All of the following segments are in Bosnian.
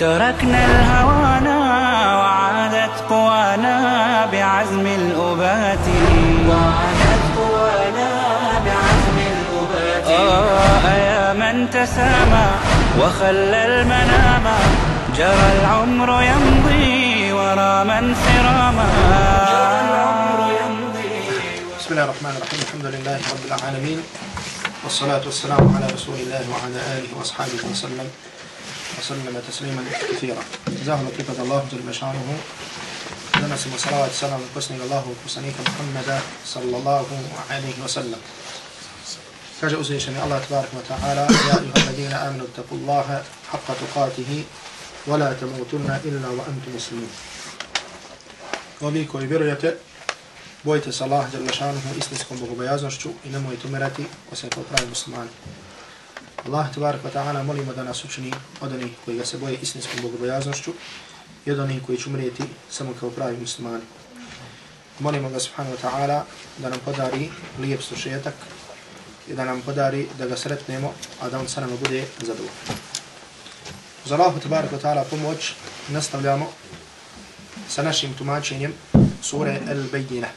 تركنا الهوانا وعادت قوانا بعزم الأبات. وعادت قوانا بعزم الأبات. آه يا من تسامى وخلى المنام. جرى العمر يمضي ورا من سراما جرى العمر يمضي بسم الله الرحمن الرحيم. الحمد لله رب العالمين. والصلاة والسلام على رسول الله وعلى آله وأصحابه وسلم. وسلم تسليما كثيرا. جزاه لطيفة الله جل شانه. لنا سمى صلاة السلام الحسن الله وكسنيك محمد صلى الله عليه وسلم. كاجة أزيشني الله تبارك وتعالى يا أيها الذين آمنوا اتقوا الله حق تقاته ولا تموتن إلا وأنتم مسلمون Ovi koji vjerujete, bojite se Allah, Đerlešanuhu, istinskom bogobojaznošću i nemojte umirati osim. Allah tbarak wa ta'ala molimo da nas učini od onih koji ga se boje istinskom bogobojaznošću i od onih koji će umrijeti samo kao pravi muslimani. Molimo ga subhanahu wa ta'ala da nam podari lijep slušetak i da nam podari da ga sretnemo, a da on sa nama bude zadovoljno. Za Allahu tabarak wa ta'ala pomoć nastavljamo sa našim tumačenjem sure El-Bejdina.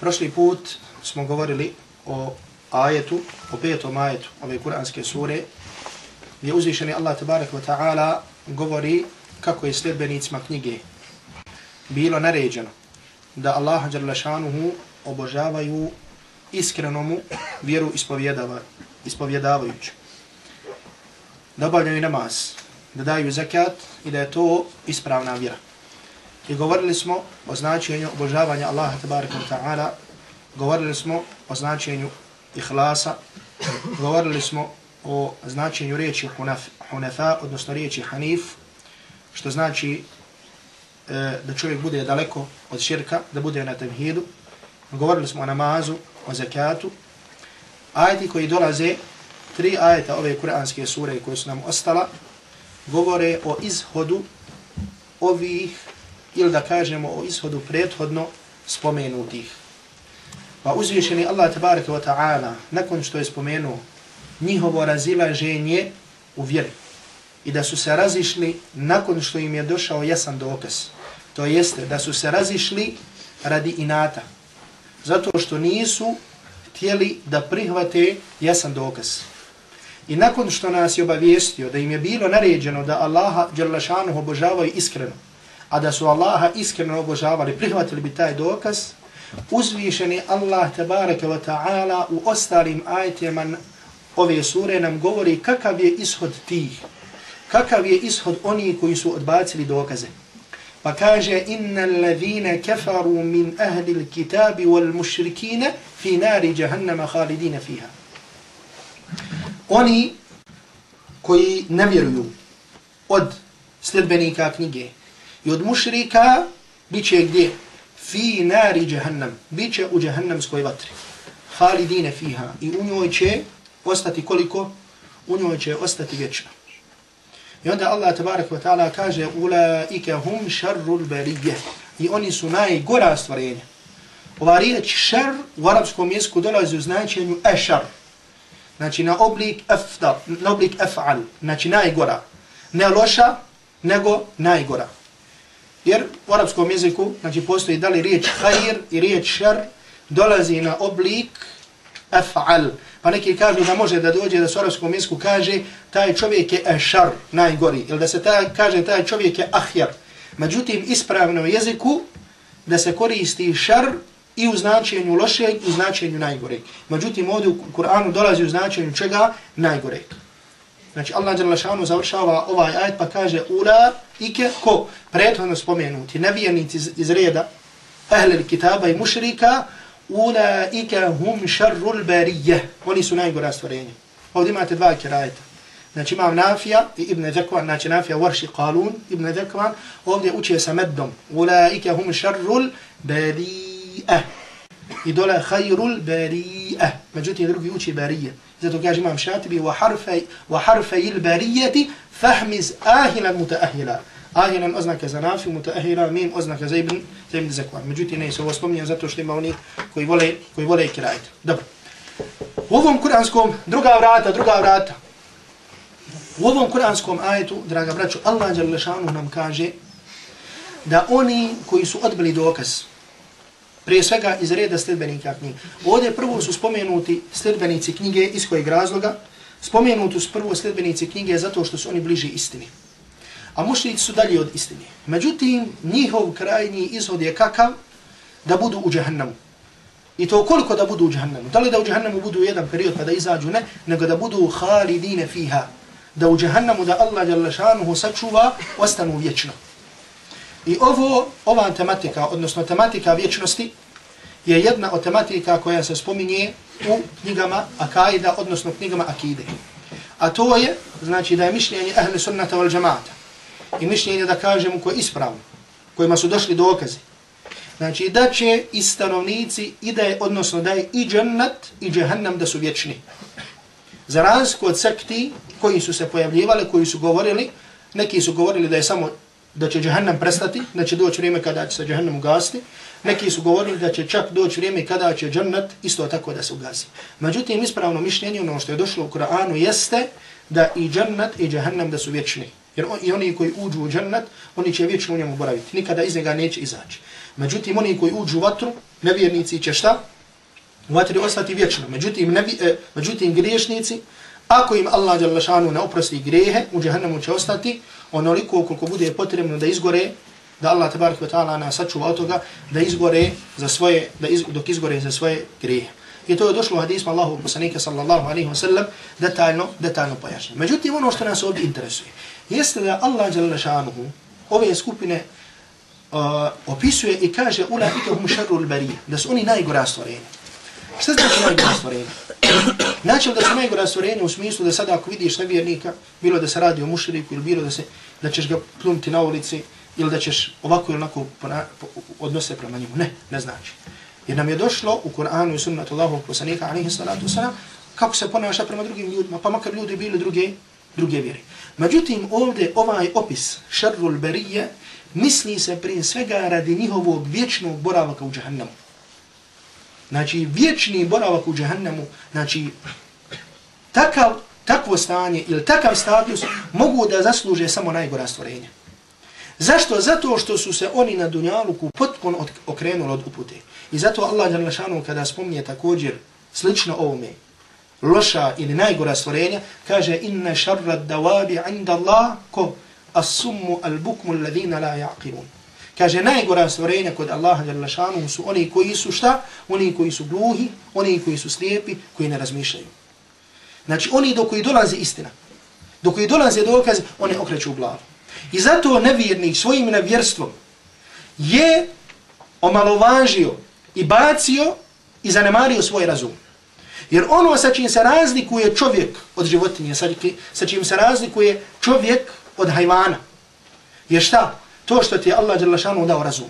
Prošli put smo govorili o ajetu, o petom ajetu ove kuranske sure, gdje uzvišeni Allah tabarak wa ta'ala govori kako je sljedbenicima knjige bilo naređeno da Allah šanuhu obožavaju iskrenomu vjeru ispovjedavajući. Da obavljaju namaz, da daju zakat i da je to ispravna vjera. I govorili smo o značenju obožavanja Allaha tabaraka ta'ala, govorili smo o značenju ihlasa, govorili smo o značenju riječi hunafa, odnosno riječi hanif, što znači e, da čovjek bude daleko od širka, da bude na tevhidu. Govorili smo o namazu, o zakatu. Ajeti koji dolaze, tri ajeta ove kuranske sure koje su nam ostala, govore o izhodu ovih, ili da kažemo o izhodu prethodno spomenutih. Pa uzvišeni Allah tabaraka wa ta'ala, nakon što je spomenuo njihovo razilaženje u vjeri, i da su se razišli nakon što im je došao jasan dokaz. To jeste da su se razišli radi inata. Zato što nisu htjeli da prihvate jasan dokaz. I nakon što nas je obavijestio da im je bilo naređeno da Allaha Đerlašanu obožavaju iskreno, a da su Allaha iskreno obožavali, prihvatili bi taj dokaz, uzvišeni Allah tabaraka wa ta'ala u ostalim ajetima ove sure nam govori kakav je ishod tih kakav je ishod oni koji su odbacili dokaze. Pa kaže, innal ladina kafaru min ahli l-kitabi wal mushrikin fi nari jahannama khalidin fiha. Oni koji ne vjeruju od sledbenika knjige i od mušrika biće gdje? Fi nari jahannam. Bit će u jahannamskoj vatri. Halidine fiha. I u njoj će ostati koliko? U njoj će ostati vječno. I onda Allah tabarak wa ta'ala kaže ulaike hum šarrul barije. I oni su najgora stvarenja. Ova riječ šar u arapskom jeziku dolazi u značenju ešar. Znači na oblik afdal, na oblik af'al. Znači najgora. Ne loša, nego najgora. Jer u arapskom jeziku znači postoji da li riječ hajir i riječ šer dolazi na oblik af'al. Pa neki kažu da može da dođe da u arapskom jeziku kaže taj čovjek je ešar, najgori. Ili da se taj, kaže taj čovjek je ahjar. Međutim, ispravno u jeziku da se koristi šar i u značenju lošeg i u značenju najgoreg. Međutim, ovdje u Kur'anu dolazi u značenju čega? Najgoreg. Znači, Allah Đerlašanu završava ovaj ajet pa kaže ula ike ko prethodno spomenuti nevijenici iz, iz reda ahlel kitaba i mušrika ulaika hum šarrul barije. Oni su najgora stvorenja. Ovdje imate dva kirajeta. Znači imam Nafija i Ibn Zekvan, znači Nafija Warši Qalun, Ibn Zekvan, ovdje uče sa meddom. Ulaike hum šarrul bari'ah. I dole hajrul bari'ah. Međutim, drugi uči barije. Zato kaže imam Šatibi, wa harfe il barijeti fahmiz ahilan mutaahila. Ahilan oznaka za Nafiju, mutaahila, mim oznaka za Ibn, za Ibn zakvan. Međutim, ne se ovo spominjem zato što ima oni koji vole, koji vole kirajiti. Dobro. U ovom kuranskom, druga vrata, druga vrata, U ovom kuranskom ajetu, draga braću, Allah Đalešanu nam kaže da oni koji su odbili dokaz, prije svega iz reda sljedbenika knjige, ovdje prvo su spomenuti sljedbenici knjige iz kojeg razloga, spomenuti su prvo sljedbenici knjige zato što su oni bliži istini. A mušnici su dalje od istine. Međutim, njihov krajnji izhod je kakav da budu u džahannamu. I to koliko da budu u džahannamu? Da li da u džahannamu budu jedan period pa da izađu? Ne, nego da budu halidine fiha da u džahannamu da Allah Đalešanuhu sačuva, ostanu vječno. I ovo, ova tematika, odnosno tematika vječnosti, je jedna od tematika koja se spominje u knjigama Akaida, odnosno knjigama Akide. A to je, znači da je mišljenje ahli sunnata wal džamaata. i mišljenje da kažemo koje je ispravno, kojima su došli dokazi. Znači da će i stanovnici i da je, odnosno da je i džennat i džahannam da su vječni. Za razliku od sekti koji su se pojavljivali, koji su govorili, neki su govorili da je samo da će džehennem prestati, da će doći vrijeme kada će se džehennem ugasiti, neki su govorili da će čak doći vrijeme kada će džennet isto tako da se ugasi. Međutim, ispravno mišljenje, ono što je došlo u Kur'anu, jeste da i džennet i džehennem da su vječni. Jer on, i oni koji uđu u džennet, oni će vječno u njemu boraviti. Nikada iz njega neće izaći. Međutim, oni koji uđu u vatru, nevjernici će šta? U vatri ostati vječno. Međutim, nevi, eh, međutim griješnici, Ako im Allah Đalešanu ne oprosti grehe, u džahannamu će ostati onoliko koliko bude potrebno da izgore, da Allah tabarik wa ta'ala nas sačuva od toga, da izgore za svoje, da iz, dok izgore za svoje grehe. I to je došlo u hadismu Allahu poslanika sallallahu alaihi wa sallam detaljno, detaljno pojašnje. Međutim, ono što nas ovdje interesuje, jeste da Allah Đalešanu ove skupine uh, opisuje i kaže ula ikahum šarru l-barije, da su oni najgora stvorenja. Šta znači ovaj najgore stvorenje? Znači da su najgora stvorenja u smislu da sada ako vidiš nevjernika, bilo da se radi o mušriku ili bilo da se da ćeš ga plumiti na ulici ili da ćeš ovako ili onako pona, po, odnose prema njemu. Ne, ne znači. Jer nam je došlo u Kur'anu i sunnatu Allahu poslanika alaihi salatu wasalam kako se ponaša prema drugim ljudima, pa makar ljudi bili druge, druge vjere. Međutim, ovdje ovaj opis šarrul berije misli se prije svega radi njihovog vječnog boravaka u džahannamu. Znači, vječni boravak u džahannemu, znači, takav, takvo stanje ili takav status mogu da zasluže samo najgora stvorenja. Zašto? Zato što su se oni na dunjaluku potpuno okrenuli od upute. I zato Allah Đalešanu kada spomnije također slično ovome, loša ili najgora stvorenja, kaže inna šarra dawabi inda Allah ko as-summu al-bukmu alladhina la yaqilun. Kaže, najgora stvorenja kod Allaha Đalešanu su oni koji su šta? Oni koji su gluhi, oni koji su slijepi, koji ne razmišljaju. Znači, oni do koji dolaze istina, do koji dolaze dokaze, oni okreću glavu. I zato nevjernik svojim nevjerstvom je omalovažio i bacio i zanemario svoj razum. Jer ono sa čim se razlikuje čovjek od životinje, sa čim se razlikuje čovjek od hajvana, je šta? To što ti je Allah Đelešanu dao razum.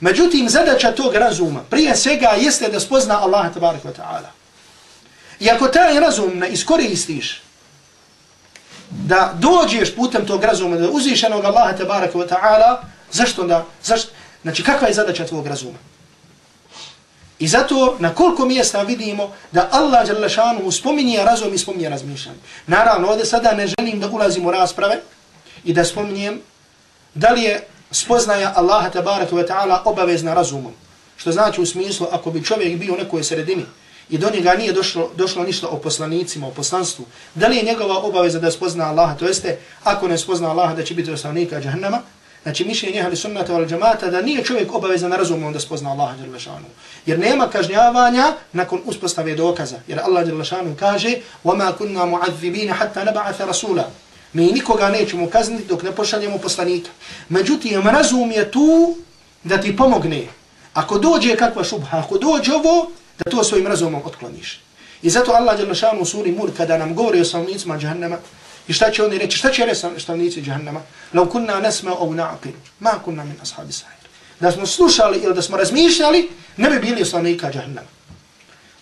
Međutim, zadaća tog razuma prije svega jeste da spozna Allah tabarik wa ta'ala. I ako taj razum ne iskoristiš, da dođeš putem tog razuma, da uziš jednog Allaha tabarik wa ta'ala, zašto da, zašto, znači kakva je zadaća tvog razuma? I zato na koliko mjesta vidimo da Allah Đelešanu spominje razum i spominje razmišljanje. Naravno, ovdje sada ne želim da ulazim u rasprave i da spominjem da li je spoznaja Allaha tabaraka wa ta'ala obavezna razumom. Što znači u smislu, ako bi čovjek bio u nekoj sredini i do njega nije došlo, došlo ništa o poslanicima, o poslanstvu, da li je njegova obaveza da spozna Allaha, to jeste, ako ne spozna Allaha da će biti osnovnika džahnama, znači mišljenje ali sunnata wal džamata da nije čovjek obavezan razumom da spozna Allaha dželešanu. Jer nema kažnjavanja nakon uspostave dokaza. Jer Allah dželešanu kaže وَمَا كُنَّا مُعَذِّبِينَ حَتَّى نَبَعَثَ رَسُولًا Mi nikoga nećemo kazniti dok ne pošaljemo poslanika. Međutim, razum je tu da ti pomogne. Ako dođe kakva šubha, ako dođe ovo, da to svojim razumom otkloniš. I zato Allah je našao u suri Mur kada nam govori o samnicima džahnama, I šta će oni reći? Šta će reći stavnici džahannama? Lau kunna nesme au na'aqil, ma kunna min ashabi sahir. Da smo slušali ili da smo razmišljali, ne bi bili stavnika džahannama.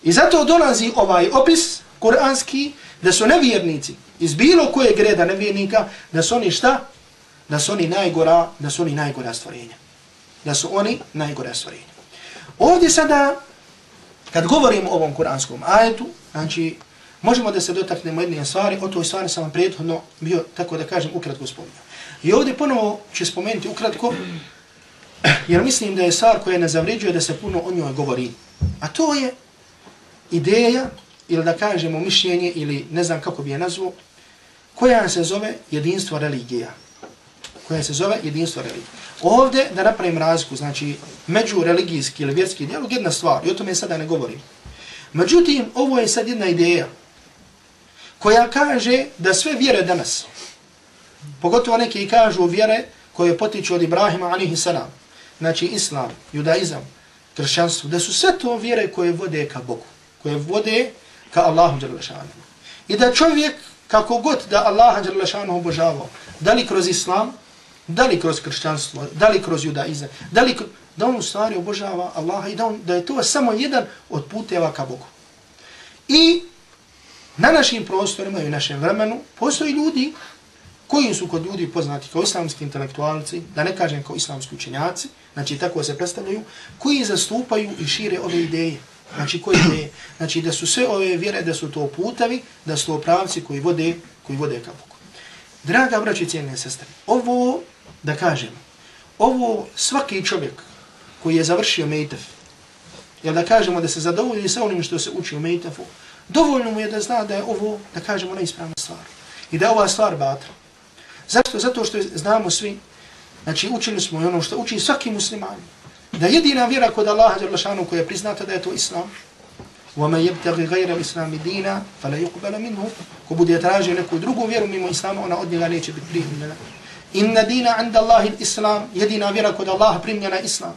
I zato dolazi ovaj opis kuranski, da su nevjernici iz bilo kojeg reda nevjernika, da su oni šta? Da su oni najgora, da su oni najgora stvorenja. Da su oni najgora stvorenja. Ovdje sada, kad govorimo o ovom kuranskom ajetu, znači, možemo da se dotaknemo jedne stvari, o toj stvari sam vam prethodno bio, tako da kažem, ukratko spomenuo. I ovdje ponovo ću spomenuti ukratko, jer mislim da je stvar koja ne zavređuje da se puno o njoj govori. A to je ideja, ili da kažemo mišljenje, ili ne znam kako bi je nazvao, koja se zove jedinstvo religija. Koja se zove jedinstvo religija. Ovdje da napravim razliku, znači među religijski ili vjerski dijalog, jedna stvar, i o tome sada ne govorim. Međutim, ovo je sad jedna ideja koja kaže da sve vjere danas, pogotovo neki kažu vjere koje potiču od Ibrahima alihi salam, znači islam, judaizam, kršćanstvo, da su sve to vjere koje vode ka Bogu, koje vode ka Allahu Đerlešanu. I da čovjek, kako god da Allaha Đerlešanu obožavao, da li kroz islam, da li kroz kršćanstvo, da li kroz judaizam, da li kroz, da on u stvari obožava Allaha i da, on, da je to samo jedan od puteva ka Bogu. I na našim prostorima i u našem vremenu postoji ljudi koji su kod ljudi poznati kao islamski intelektualci, da ne kažem kao islamski učenjaci, znači tako se predstavljaju, koji zastupaju i šire ove ideje. Znači koji ne, Znači da su sve ove vjere, da su to putavi, da su to pravci koji vode, koji vode ka Bogu. Draga braći cijene sestre, ovo da kažem, ovo svaki čovjek koji je završio Mejtef, jel da kažemo da se zadovolji sa onim što se uči u Mejtefu, dovoljno mu je da zna da je ovo, da kažemo, neispravna stvar. I da je ova stvar batra. Zašto? Zato što znamo svi, znači učili smo i ono što uči svaki musliman, da jedina vjera kod Allaha Đerlašanu koja je priznata da je to Islam, وَمَا يَبْتَغِ غَيْرَ الْإِسْلَامِ دِينَ فَلَا يُقْبَلَ مِنْهُ Ko bude tražio neku drugu vjeru mimo Islama, ona od njega neće biti primljena. Inna dina anda Allahi islam, jedina vjera kod Allaha primljena islam.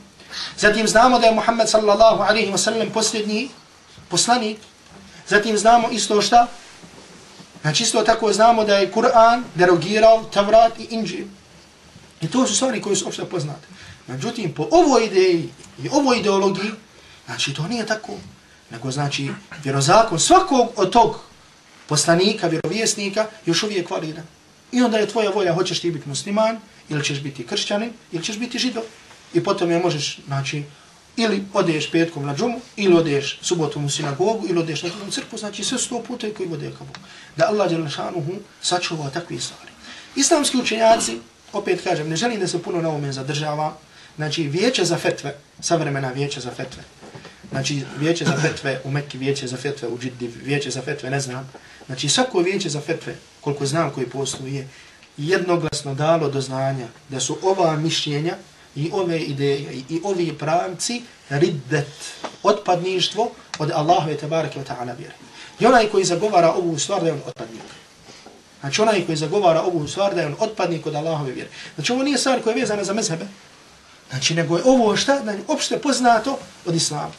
Zatim znamo da je Muhammed sallallahu alaihi wa sallam posljednji poslanik. Zatim znamo isto šta? Znači isto tako znamo da je Kur'an derogirao Tavrat i Inđil. I to su stvari koje su opšte poznate. Međutim, po ovoj ideji i ovoj ideologiji, znači to nije tako. Nego znači vjerozakon svakog od tog poslanika, vjerovjesnika, još uvijek validan. I onda je tvoja volja, hoćeš ti biti musliman, ili ćeš biti kršćanin, ili ćeš biti židov. I potom je možeš, znači, ili odeš petkom na džumu, ili odeš subotom u sinagogu, ili odeš na drugom crku, znači sve sto puta koji vode ka Bogu. Da Allah je šanuhu sačuvao takve stvari. Islamski učenjaci, opet kažem, ne želim da se puno na ovome zadržava, znači vijeće za fetve, savremena vijeće za fetve, znači vijeće za fetve u Mekki, vijeće za fetve u Džiddi, vijeće za fetve, ne znam, znači svako vijeće za fetve, koliko znam koji posluje, jednoglasno dalo do znanja da su ova mišljenja i ove ideje i ovi pravci riddet, otpadništvo od Allahove tabaraka wa ta'ala vjere. I onaj koji zagovara ovu stvar da je on otpadnik. Znači onaj koji zagovara ovu stvar da je on otpadnik od Allahove vjere. Znači ovo nije stvar koja je vezana za mezhebe. Znači nego je ovo šta? Znači, opšte poznato od Islama.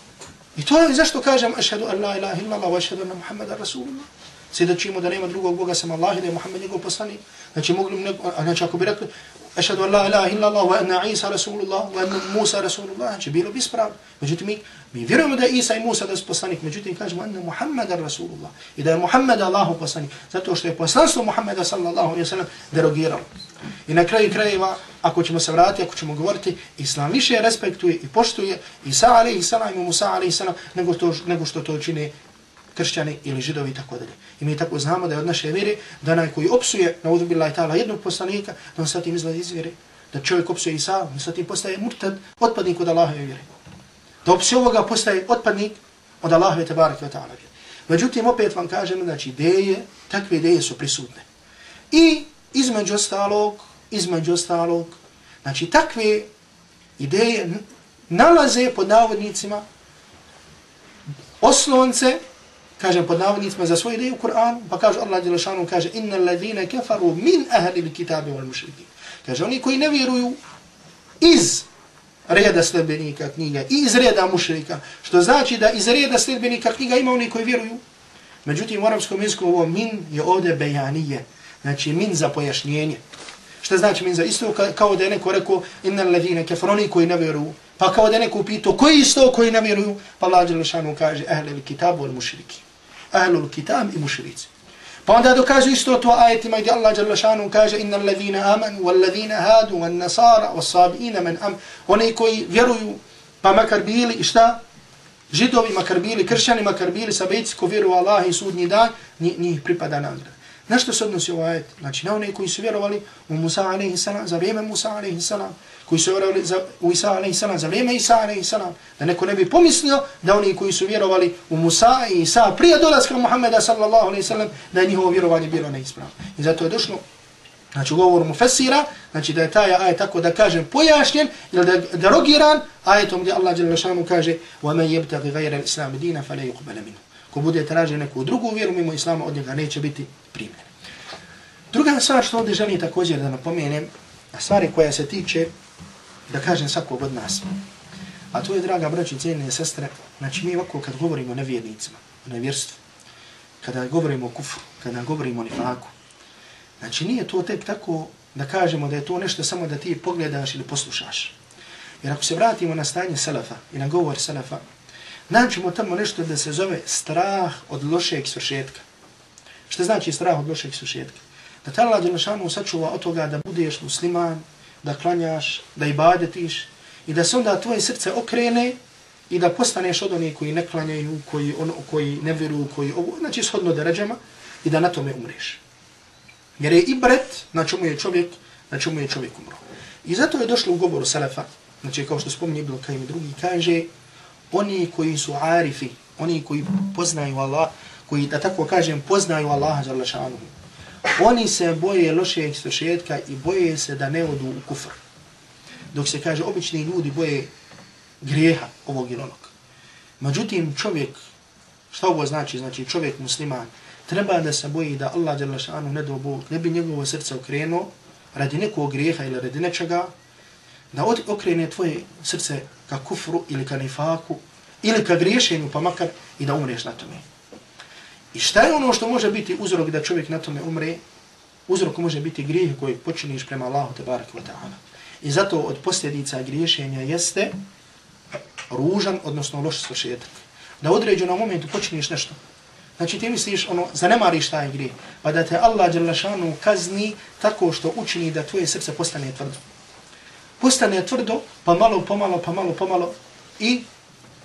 I to je zašto kažem ašhadu an la ilaha illallah wa ašhadu anna Muhammada Rasulullah. Svjedočimo da nema drugog Boga sam Allah i da je Muhammed njegov poslanik. Znači, mogli neko, znači ako bi rekli, ašhadu an la ilaha illallah, wa anna Isa Rasulullah, wa anna Musa Rasulullah, znači bilo bi ispravno. Međutim, mi, mi vjerujemo da je Isa i Musa da su poslanik, međutim, kažemo anna Muhammed Rasulullah. I da je Muhammed Allahu poslanik, zato što je poslanstvo Muhammeda sallallahu alaihi wa sallam derogirao. I na kraju krajeva, ako ćemo se vratiti, ako ćemo govoriti, Islam više respektuje i poštuje Isa alaihi sallam i Musa alaihi sallam nego, to, nego što to čine kršćani ili židovi i tako dalje. I mi tako znamo da je od naše vjere da onaj koji opsuje na uzubi i ta'ala jednog poslanika, da on sa tim izlazi iz vjere. Da čovjek opsuje Isa, on sa tim postaje murtad, otpadnik od Allahove vjere. Da opsuje ovoga postaje otpadnik od Allahove tabarake wa ta'ala vjere. Međutim, opet vam kažem, znači ideje, takve ideje su prisutne. I između ostalog, između ostalog, znači takve ideje nalaze pod navodnicima oslonce kažem pod navodnicima za svoje ideje u Kur'an, pa kaže Allah Đelešanu, kaže inna ladhina kafaru min ahli il kitabi wal mušrikin. Kaže oni koji ne vjeruju iz reda sledbenika knjiga i iz reda mušrika, što znači da iz reda sledbenika knjiga ima oni koji vjeruju. Međutim, u arabskom jeziku ovo min je ovdje bejanije. Znači, min za pojašnjenje. Šta znači min za isto kao da je neko rekao inna alladhina kafaruni koji ne vjeruju. Pa kao da je neko pitao koji isto koji ne vjeruju. Pa Allah dželle kaže ehli kitabu al mushriki. Ahli kitab i mušrici. Pa onda dokaže isto to ajetima gdje Allah dželle šanu kaže inna ladina amanu wal ladina hadu wal nasara wal sabiina man am. Oni koji vjeruju pa makar bili i šta? Židovi makar bili, kršćani makar bili, sabejci ko vjeruju Allah i sudnji dan, njih pripada nagrada. Na što se odnosi ovaj ajet? Znači na one koji su vjerovali u Musa a.s. za vrijeme Musa a.s. Koji su vjerovali za, u Isa a.s. za vrijeme Isa a.s. Da neko ne bi pomislio da oni koji su vjerovali u Musa i Isa prije dolaska Muhammeda sallallahu a.s. da je njihovo vjerovanje bilo neispravno. I zato je došlo Znači govor mu fesira, znači da je taj ajet tako da kažem pojašnjen ili da je derogiran ajetom gdje Allah dželle šanu kaže: "Wa man yabtaghi ghayra al-islam dinan fala yuqbal minhu." Ko bude tražio neku drugu vjeru mimo islama, od njega neće biti primljen. Druga stvar što ovdje želim također da napomenem, a stvari koja se tiče, da kažem svakog od nas, a to je, draga braći, cijeljene sestre, znači mi ovako kad govorimo o nevjernicima, o nevjerstvu, kada govorimo o kufu, kada govorimo o nifaku, znači nije to tek tako da kažemo da je to nešto samo da ti pogledaš ili poslušaš. Jer ako se vratimo na stanje salafa i na govor salafa, naćemo tamo nešto da se zove strah od lošeg svršetka. Što znači strah od lošeg svršetka? Da te Allah Đelešanu sačuva od toga da budeš musliman, da klanjaš, da ibadetiš i da se onda tvoje srce okrene i da postaneš od onih koji ne klanjaju, koji, on, koji ne vjeruju, koji ovo, znači shodno deređama i da na tome umreš. Jer je ibret na čemu je čovjek, na čemu je čovjek umro. I zato je došlo u govoru Salafa, znači kao što spominje Ibn Kajim i drugi, kaže oni koji su arifi, oni koji poznaju Allah, koji, da tako kažem, poznaju Allaha za šanuhu, oni se boje lošeg svršetka i boje se da ne odu u kufr. Dok se kaže, obični ljudi boje grijeha ovog ili onog. Međutim, čovjek, šta ovo znači? Znači, čovjek musliman, treba da se boji da Allah za šanuhu ne do Bog, ne bi njegovo srce okrenuo radi nekog grijeha ili radi nečega, da okrene tvoje srce ka kufru ili ka nifaku ili ka griješenju pa makar i da umreš na tome. I šta je ono što može biti uzrok da čovjek na tome umre? Uzrok može biti grijeh koji počiniš prema Allahu te barak wa ta'ala. I zato od posljedica griješenja jeste ružan, odnosno loš svršetak. Da određeno momentu počiniš nešto. Znači ti misliš, ono, zanemariš taj grijeh, pa da te Allah djelašanu kazni tako što učini da tvoje srce postane tvrdo. Postane tvrdo, pa malo, pomalo, pa malo, pa pomalo pa i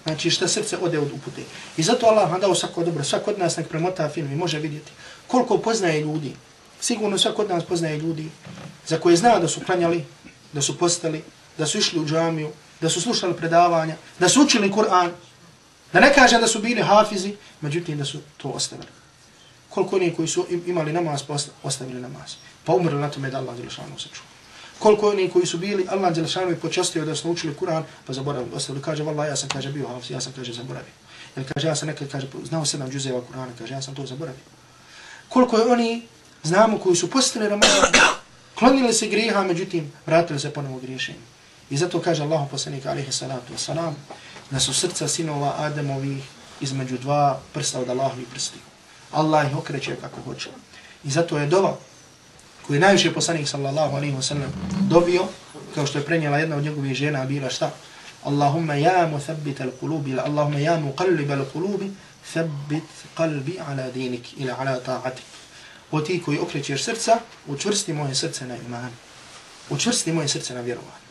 Znači šta srce ode od upute. I zato Allah vam dao svako dobro. Svak od nas nek premota film i može vidjeti koliko poznaje ljudi. Sigurno svak od nas poznaje ljudi za koje zna da su klanjali, da su postali, da su išli u džamiju, da su slušali predavanja, da su učili Kur'an. Da ne kaže da su bili hafizi, međutim da su to ostavili. Koliko oni koji su imali namaz, pa ostavili namaz. Pa umrli na tome da Allah je lišanu se koliko oni koji su bili, Allah Đelešanu je počastio da su naučili Kur'an, pa zaboravili. Ostavili, kaže, vallah, ja sam, kaže, bio hafiz, ja sam, kaže, zaboravio. Jer kaže, ja sam nekad, kaže, znao sedam džuzeva Kur'ana, kaže, ja sam to zaboravio. Koliko je oni, znamo, koji su postali Ramazan, klonili se griha, međutim, vratili se ponovo griješenju. I zato kaže Allah poslanika, alaihi salatu wasalam, da su srca sinova Ademovih između dva prsta od Allahovi prsti. Allah ih okreće kako hoće. I zato je dova koji je najviše poslanik sallallahu alaihi wa sallam dobio, kao što je prenijela jedna od njegovih žena, bila šta? Allahumma ja mu thabbit al kulubi, Allahumma ja mu qallib al kulubi, thabbit qalbi ala dinik ila ala ta'atik. O ti koji okrećeš srca, učvrsti moje srce na iman. Učvrsti moje srce na vjerovanje.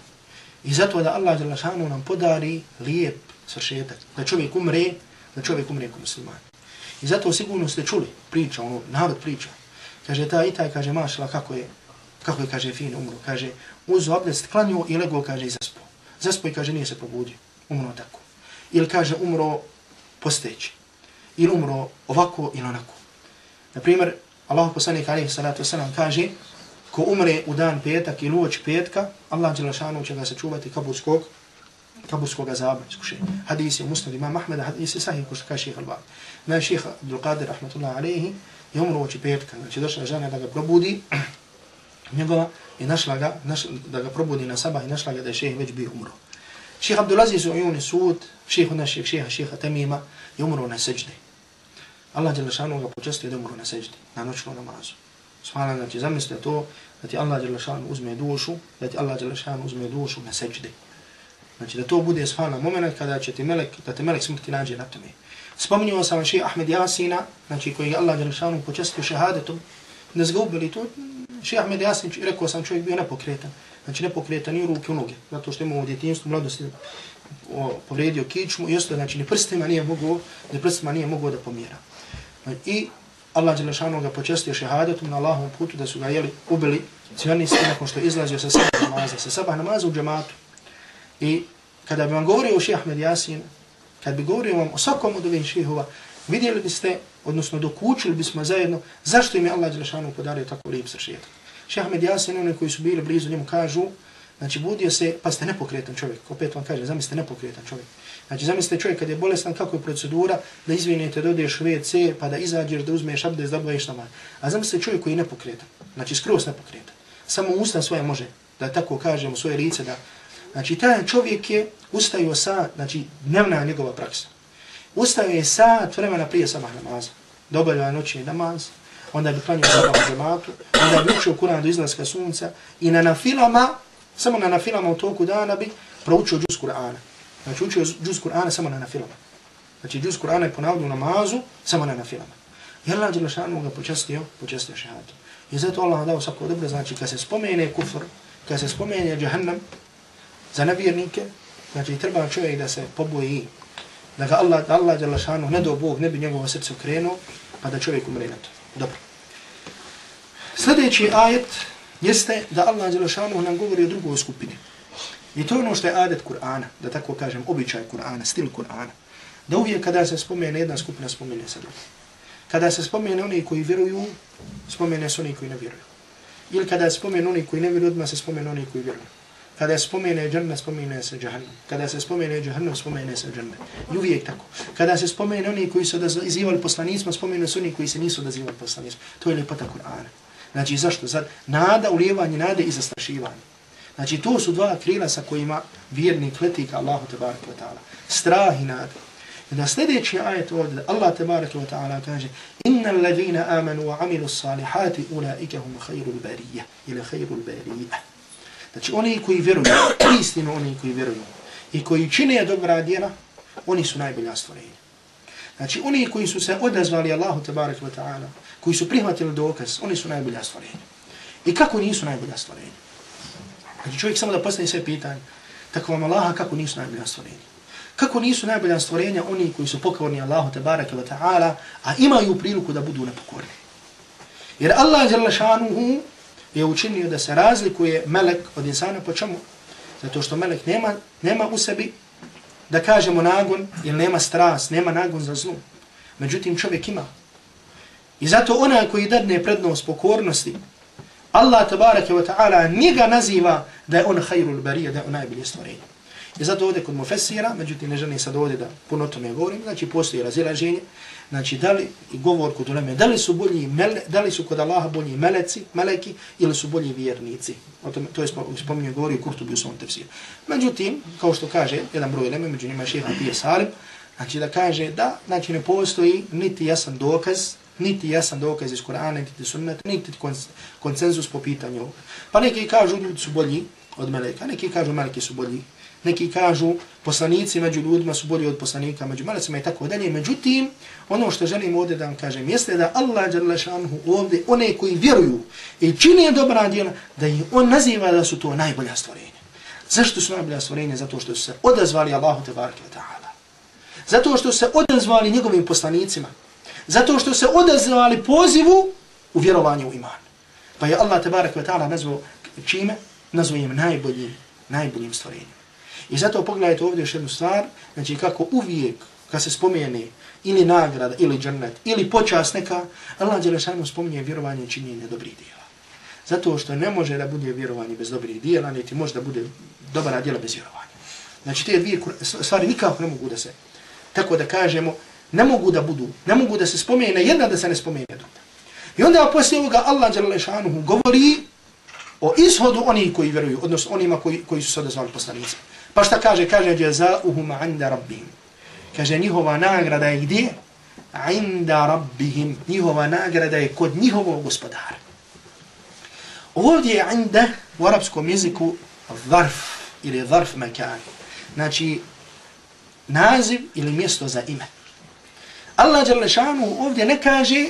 I zato da Allah šanu nam podari lijep svršetak, da čovjek umre, da čovjek umre kao musliman. I zato sigurno ste čuli priča, ono, narod priča, Kaže, ta i taj, kaže, mašala, kako je, kako je, kaže, fin umro. Kaže, uzu abdest, klanio i lego, kaže, i zaspo. Zaspo i, kaže, nije se probudio. Umro tako. Ili, kaže, umro posteći. Ili umro ovako ili onako. Naprimjer, Allah poslanik, alaihi salatu wasalam, kaže, ko umre u dan petak ili uoč petka, Allah Đelešanu će ga sačuvati kaburskog, kaburskog azaba, iskušenja. Hadis je musnad imam Ahmeda, hadis je sahih, ko što kaže šeha Al-Bani. Na šeha Abdul Qadir, rahmatullahi alaihi, je umro oči petka, znači došla žena da ga probudi, njegova, i našla ga, naš, da ga probudi na sabah i našla ga da je šeheh već bio umro. Šeheh Abdulaziz u Iyuni Sud, šeheh našeg šeha, šeha Tamima, je umro na seđde. Allah Đelešanu ga počestio da umro na seđde, na noćnu namazu. Subhanallah, znači zamislite to da ti Allah Đelešanu uzme dušu, da ti Allah Đelešanu uzme dušu na seđde. Znači da to bude subhanallah moment kada će ti melek, da te melek smrti nađe na tome. Spominjao sam še Ahmed Jasina, znači koji je Allah Đelešanu počestio šehadetom, ne zgubili to, še Ahmed Jasin, rekao sam čovjek bio nepokretan, znači nepokretan i ruke u noge, zato što imao u djetinstvu mladosti o, povredio kičmu i ostalo, znači ni prstima nije mogo, ni prstima nije mogo da pomjera. I Allah Đelešanu ga počestio šehadetom na Allahom putu da su ga jeli, ubili cionisti nakon što izlazio sa sabah namaza, sa sabah namaza u džematu. I kada bi vam govorio o Ahmed Jasin, kad bi govorio vam o svakom od ovih šehova, vidjeli biste, odnosno dokučili bismo zajedno, zašto im je Allah Đelešanu podario tako lijep sršetak. Šeha Ahmed Jasin, oni koji su bili blizu njemu, kažu, znači budio se, pa ste nepokretan čovjek, opet vam kaže, zamislite nepokretan čovjek. Znači, zamislite čovjek kad je bolestan, kako je procedura da izvinite, da odeš u WC, pa da izađeš, da uzmeš abdes, da obaviš namaz. A zamislite čovjek koji je nepokretan, znači skroz nepokretan. Samo usta svoje može, da tako kažemo, svoje lice, da... Znači, taj čovjek je ustaju sat, znači, dnevna njegova praksa. Ustaju je sat vremena prije samah namaza. Dobavlja je noćni namaz, onda bi klanio sabah u džematu, onda bi učio Kur'an do izlaska sunca i na nafilama, samo na nafilama u toku dana bi proučio džus Kur'ana. Znači učio džuz Kur'ana samo na nafilama. Znači džuz Kur'ana je ponavljio namazu samo na nafilama. Jer Allah je lašanu ga počestio, počestio šehadu. I zato Allah dao svako dobro, znači kad se spomene kufr, kad se spomene džahannam za nevjernike, znači treba čovjek da se poboji, da ga Allah, da Allah je ne do Bog, ne bi njegovo srce ukrenuo, pa da čovjek umre na to. Dobro. Sljedeći ajet jeste da Allah je nam govori o drugoj skupini. I to je ono što je adet Kur'ana, da tako kažem, običaj Kur'ana, stil Kur'ana. Da uvijek kada se spomene jedna skupina, spomene se druga. Kada se spomene oni koji vjeruju, spomene se oni koji ne vjeruju. Ili kada se spomene oni koji ne vjeruju, odmah se spomene oni koji vjeruju. Kada se spomene džennet, spomene se džahannam. Kada se spomene džahannam, spomene se džennet. I uvijek tako. Kada se spomene oni koji su odazivali poslanicima, spomene se oni koji se nisu odazivali poslanicima. To je lepota Kur'ana. Znači, zašto? Zad nada, ulijevanje nade i zastrašivanje. Znači, to su dva krila sa kojima vjernik leti ka Allahu tabaraka wa ta'ala. Strah i nada. I na sljedeći ajet ovdje, Allah tabaraka wa ta'ala kaže Inna alladhina amanu wa amilu salihati ulaika hum khairul bariyah. ili khairul bariyah. Znači, oni koji vjeruju, istinu oni koji vjeruju i koji čine dobra djela, oni su najbolja stvorenja. Znači, oni koji su se odazvali Allahu tabaraka wa ta'ala, koji su prihvatili dokaz, oni su najbolja stvorenja. I kako nisu najbolja stvorenja? Znači čovjek samo da postavi sve pitanje. Tako vam Allaha kako nisu najbolja stvorenja. Kako nisu najbolja stvorenja oni koji su pokorni Allahu tabaraka wa ta'ala, a imaju priliku da budu nepokorni. Jer Allah jalla šanuhu je učinio da se razlikuje melek od insana po čemu? Zato što melek nema, nema u sebi da kažemo nagon, jer nema strast, nema nagon za zlu. Međutim čovjek ima. I zato onaj koji dadne prednost pokornosti, Allah tabaraka wa ta'ala njega naziva da je on hajrul barija, da je on najbolje stvorenje. I zato ovdje kod mufessira, međutim ne želim sad ovdje da puno tome govorim, znači postoji razilaženje, znači da li, i govor kod uleme, da li su bolji, mele, da li su kod Allaha bolji meleci, meleki, ili su bolji vjernici. O tome, to je spominio govori u Kurtubi u svom tefsiru. Međutim, kao što kaže jedan broj uleme, među njima šeha Pije Salim, znači da kaže da, znači ne postoji niti jasan dokaz, niti jasan dokaz iz Kur'ana, niti sunnata, niti konsenzus po pitanju. Pa neki kažu ljudi su bolji od meleka, neki kažu meleki su bolji, neki kažu poslanici među ljudima su bolji od poslanika među melecima i tako dalje. Međutim, ono što želim ovdje da vam kažem jeste da Allah šanhu ovdje, one koji vjeruju i čini dobra djela, da ih on naziva da su to najbolja stvorenja. Zašto su najbolja stvorenja? Zato što su se odazvali Allahu te ta'ala. Zato što su se odazvali njegovim poslanicima. Zato što se odazvali pozivu u vjerovanju u iman. Pa je Allah tabarak wa ta'ala nazvao čime? Nazvao najboljim, najboljim stvorenjem. I zato pogledajte ovdje još jednu stvar, znači kako uvijek kad se spomene ili nagrada, ili džernet, ili počas neka, Allah Đelešanu spominje vjerovanje i činjenje dobrih dijela. Zato što ne može da bude vjerovanje bez dobrih dijela, niti može da bude dobra dijela bez vjerovanja. Znači te dvije stvari nikako ne mogu da se, tako da kažemo, ne mogu da budu, ne mogu da se spomene jedna da se ne spomene druga. I onda poslije ovoga Allah Đelešanu govori o ishodu oni koji vjeruju, odnosno onima koji, koji su se odazvali poslanicima. Pa šta kaže? Kaže jazauhum inda rabbihim. Kaže njihova nagrada je gdje? Inda rabbihim. Njihova nagrada je kod njihovog gospodara. Ovdje je inda u arapskom jeziku zarf ili zarf mekan. Znači, naziv ili mjesto za ime. Allah Đalešanu ovdje ne kaže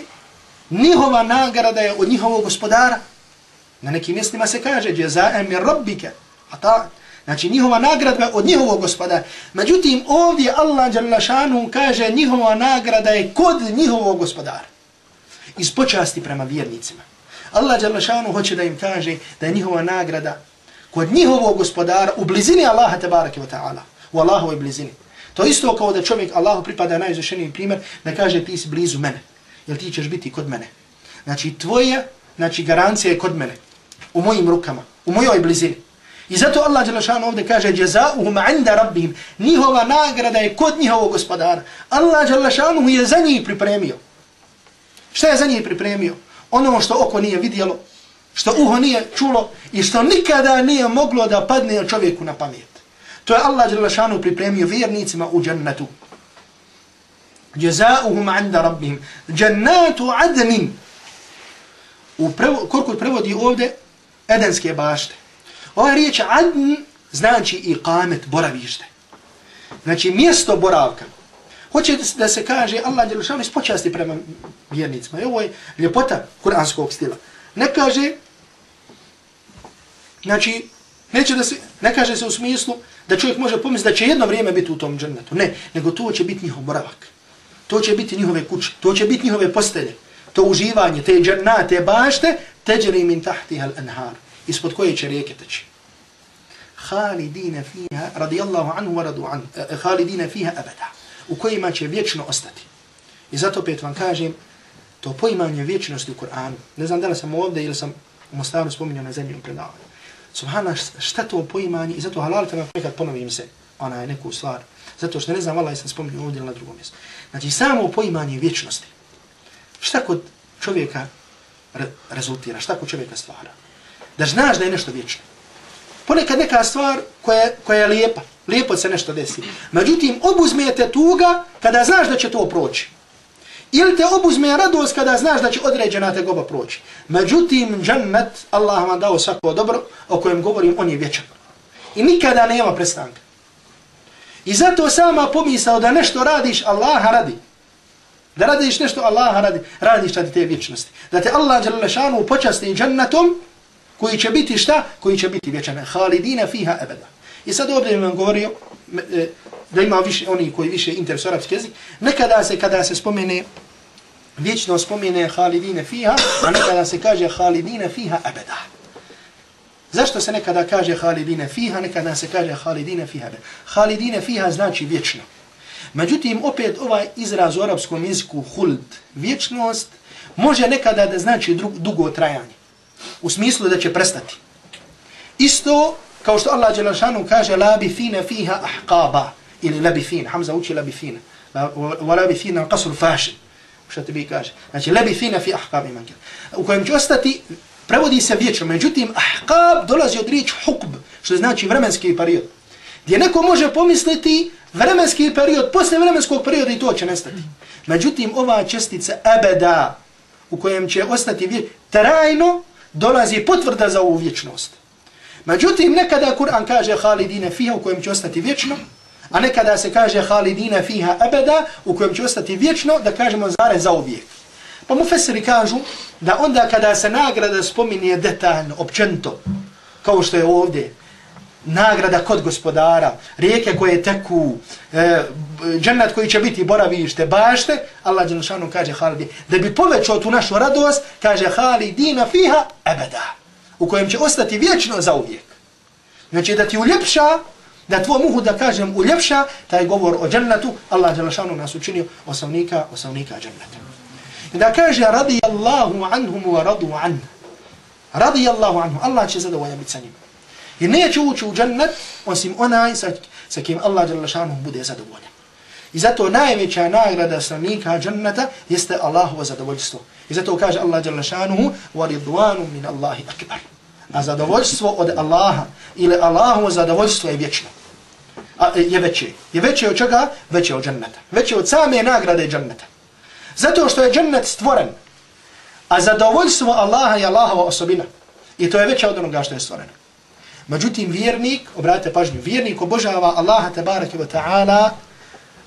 njihova nagrada je od njihovog gospodara. Na nekim mjestima se kaže jazaa'an min rabbika. ta, Znači njihova nagrada od njihovog gospodara. Međutim ovdje Allah Đalašanu kaže njihova nagrada je kod njihovog gospodara. Iz počasti prema vjernicima. Allah Đalašanu hoće da im kaže da je njihova nagrada kod njihovog gospodara u blizini Allaha tabaraka wa ta'ala. U Allahovoj blizini. To isto kao da čovjek Allahu pripada najizvršeniji primjer da kaže ti si blizu mene. Jel ti ćeš biti kod mene. Znači tvoja znači, garancija je kod mene. U mojim rukama. U mojoj blizini. I zato Allah Đelešanu ovdje kaže Jezauhum inda rabbihim. Njihova nagrada je kod njihovog gospodara. Allah Đelešanu je za njih pripremio. Šta je za njih pripremio? Ono što oko nije vidjelo, što uho nije čulo i što nikada nije moglo da padne čovjeku na pamet. To je Allah Đelešanu pripremio vjernicima u džennetu. جزاؤهم عند rabbihim. جنات عدن U prevo, koliko prevodi ovdje edenske bašte. Ova riječ adn znači i kamet boravište. Znači mjesto boravka. Hoće da se kaže Allah Đelešanu iz počasti prema vjernicima. I ovo je ljepota kuranskog stila. Ne kaže, znači, neće da se, ne kaže se u smislu da čovjek može pomisliti da će jedno vrijeme biti u tom džennetu. Ne, nego to će biti njihov boravak. To će biti njihove kuće, to će biti njihove postelje. To uživanje, te džernate, bašte, teđeri min tahtiha al-anhar. Ispod koje će rijeke teći. Halidine fiha, radijallahu anhu wa radu anhu, uh, eh, eh, halidine fiha abada. U kojima će vječno ostati. I zato pet vam kažem, to poimanje vječnosti u Kur'anu, ne znam da li sam ovdje ili sam u Mostaru spominjao na zemljom predavanju. Subhana, šta to poimanje, i zato halalite treba nekad ponovim se, ona je neku stvar, zato što ne znam, Allah sam spominjao ovdje na drugom mjestu. Znači, samo poimanje vječnosti, šta kod čovjeka re rezultira, šta kod čovjeka stvara? Da znaš da je nešto vječno. Ponekad neka stvar koja, koja je lijepa, lijepo se nešto desi. Međutim, obuzmete tuga kada znaš da će to proći. Ili te obuzme radost kada znaš da će određena te goba proći. Međutim, džennet, Allah vam dao svako dobro o kojem govorim, on je vječan. I nikada nema prestanka. I zato sama pomisao da nešto radiš, Allaha radi. Da radiš nešto, Allah radi. Radiš radi te vječnosti. Da te Allah šanu počasti džennetom koji će biti šta? Koji će biti vječan. Halidina fiha ebeda. I sad ovdje vam govorio, e, da ima više oni koji više interesu arapski jezik, nekada se kada se spomene vječno spomene Halidine fiha, a nekada se kaže Halidine fiha ebeda. Zašto se nekada kaže Halidine fiha, nekada se kaže Halidine fiha ebeda? Halidine fiha znači vječno. Međutim, opet ovaj izraz u arapskom jeziku huld, vječnost, može nekada da znači dugo trajanje. U smislu da će prestati. Isto kao što Allah Đelešanu kaže labi fiha ahqaba ili labithin, Hamza uči labithin, wa labithin al qasru fashin, što tebi kaže. Znači, labithin fi ahqabi iman U kojem će ostati, prevodi se vječno, međutim, ahqab dolazi od riječ hukb, što znači vremenski period. Gdje neko može pomisliti vremenski period, posle vremenskog perioda i to će nestati. Međutim, ova čestica ebeda, u kojem će ostati vječno, trajno dolazi potvrda za ovu vječnost. Međutim, nekada Kur'an kaže halidine fiha u kojem će ostati vječno, A nekada se kaže halidine fiha abada, u kojem će ostati vječno, da kažemo zare za uvijek. Pa mu fesiri kažu da onda kada se nagrada spominje detaljno, općento, kao što je ovdje, nagrada kod gospodara, rijeke koje teku, e, džennat koji će biti boravište, bašte, Allah Đelšanu kaže halidi, da bi povećao tu našu radost, kaže halidina fiha ebeda, u kojem će ostati vječno za uvijek. Znači da ti uljepša da tvoj muhu da kažem uljepša taj govor o džennetu, Allah Đelšanu nas učinio osavnika, osavnika dženneta. I da kaže radijallahu anhum wa radu an. Radijallahu anhum, Allah će zadovoljan biti sa njima. I neće ući u džennet osim onaj sa, sa kim Allah Đalešanu bude zadovoljan. I zato najveća nagrada stanovnika dženneta jeste Allahovo zadovoljstvo. I zato kaže Allah Đelešanu وَرِضْوَانُ مِنَ min Allahi akbar. A zadovoljstvo od Allaha ili Allahovo zadovoljstvo je vječno a, je veće. Je veće od čega? Veće od dženneta. Veće od same nagrade dženneta. Zato što je džennet stvoren. A zadovoljstvo Allaha je Allahova osobina. I to je veće od onoga što je stvoreno. Međutim, vjernik, obratite pažnju, vjernik obožava Allaha tabaraka wa ta'ala,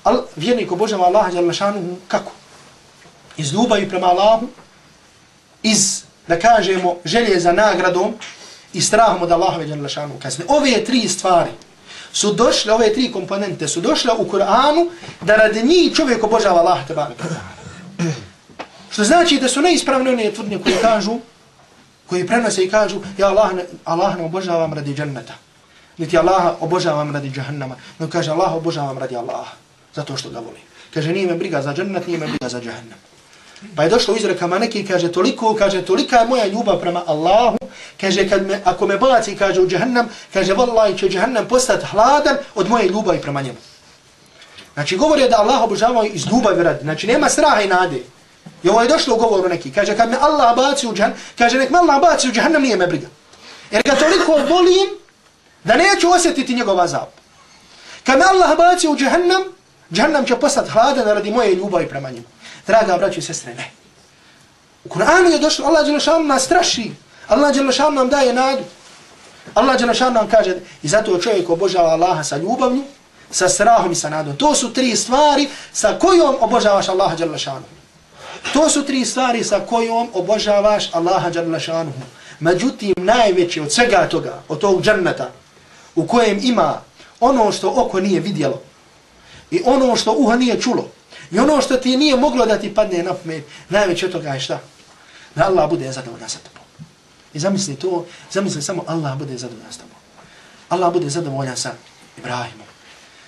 al, vjernik obožava Allaha djelašanuhu kako? Iz ljubavi prema Allahu, iz, da kažemo, želje za nagradom i strahom od Allaha djelašanuhu šanuhu kazne. Ove tri stvari su došle, ove tri komponente su došle u Kur'anu da radi njih čovjek obožava Allaha tabaraka wa ta'ala. Što znači da su neispravne one tvrdnje koje kažu, koji prenose i kažu, ja Allah ne, Allah ne obožavam radi dženneta. Niti Allah obožavam radi džahannama. No kaže, Allah obožavam radi Allaha. Zato što ga voli. Kaže, nije me briga za džennet, nije me briga za džahannam. Pa je došlo u izrekama neki, kaže, toliko, kaže, tolika je moja ljubav prema Allahu, kaže, kad me, ako me baci, kaže, u džahannam, kaže, vallahi će džahannam postati hladan od moje ljubavi prema njemu. Znači, govori da Allah obožava iz ljubavi radi. Znači, nema straha i nade. I ovo je došlo u govoru neki. Kaže, kad me Allah baci u džahannam, kaže, nek me Allah baci u džahannam, nije me briga. Jer ga toliko volim, da neću osjetiti njegov azab. Kad me Allah baci u džahannam, džahannam će postati hladan radi moje ljubavi prema njemu. Draga braći i sestre, ne. U Kur'anu je došlo, Allah Đelešanu nas straši. Allah Đelešanu nam daje nadu. Allah Đelešanu nam kaže, i zato čovjek obožava Allaha sa ljubavlju, sa strahom i sa nadom. To su tri stvari sa kojom obožavaš Allaha Đelešanu. To su tri stvari sa kojom obožavaš Allaha Đalešanuhu. Međutim, najveće od svega toga, od tog džanneta, u kojem ima ono što oko nije vidjelo, i ono što uha nije čulo, i ono što ti nije moglo da ti padne na pamet, najveće od toga je šta? Da Allah bude zadovoljan sa tobom. I zamisli to, zamisli samo Allah bude zadovoljan sa tobom. Allah bude zadovoljan sa Ibrahimom.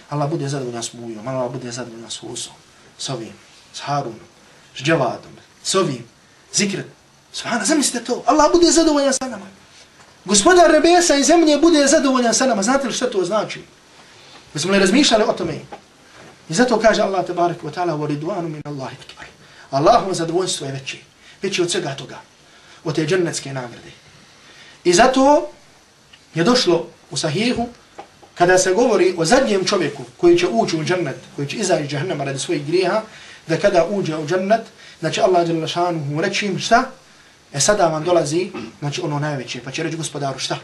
Allah bude zadovoljan s Mujom. Allah bude zadovoljan s Husom, s ovim, s Harunom s džavadom, s ovim, zikret. Subhana, zamislite to. Allah bude zadovoljan sa nama. Gospodar nebesa i zemlje bude zadovoljan sa nama. Znate li što to znači? Mi smo li razmišljali o tome? I zato kaže Allah tabarak wa ta'ala wa ridwanu min Allahi takbar. Allahom zadovoljstvo je veće. Veće od svega toga. Od te džennetske nagrade. I zato je došlo u sahihu kada se govori o zadnjem čovjeku koji će ući u džennet, koji će izaći džahnama radi svojih grijeha, da kada uđe u džennet, znači Allah dželle šanuhu reći im šta? E sada vam dolazi, znači ono najveće, pa će reći gospodaru šta?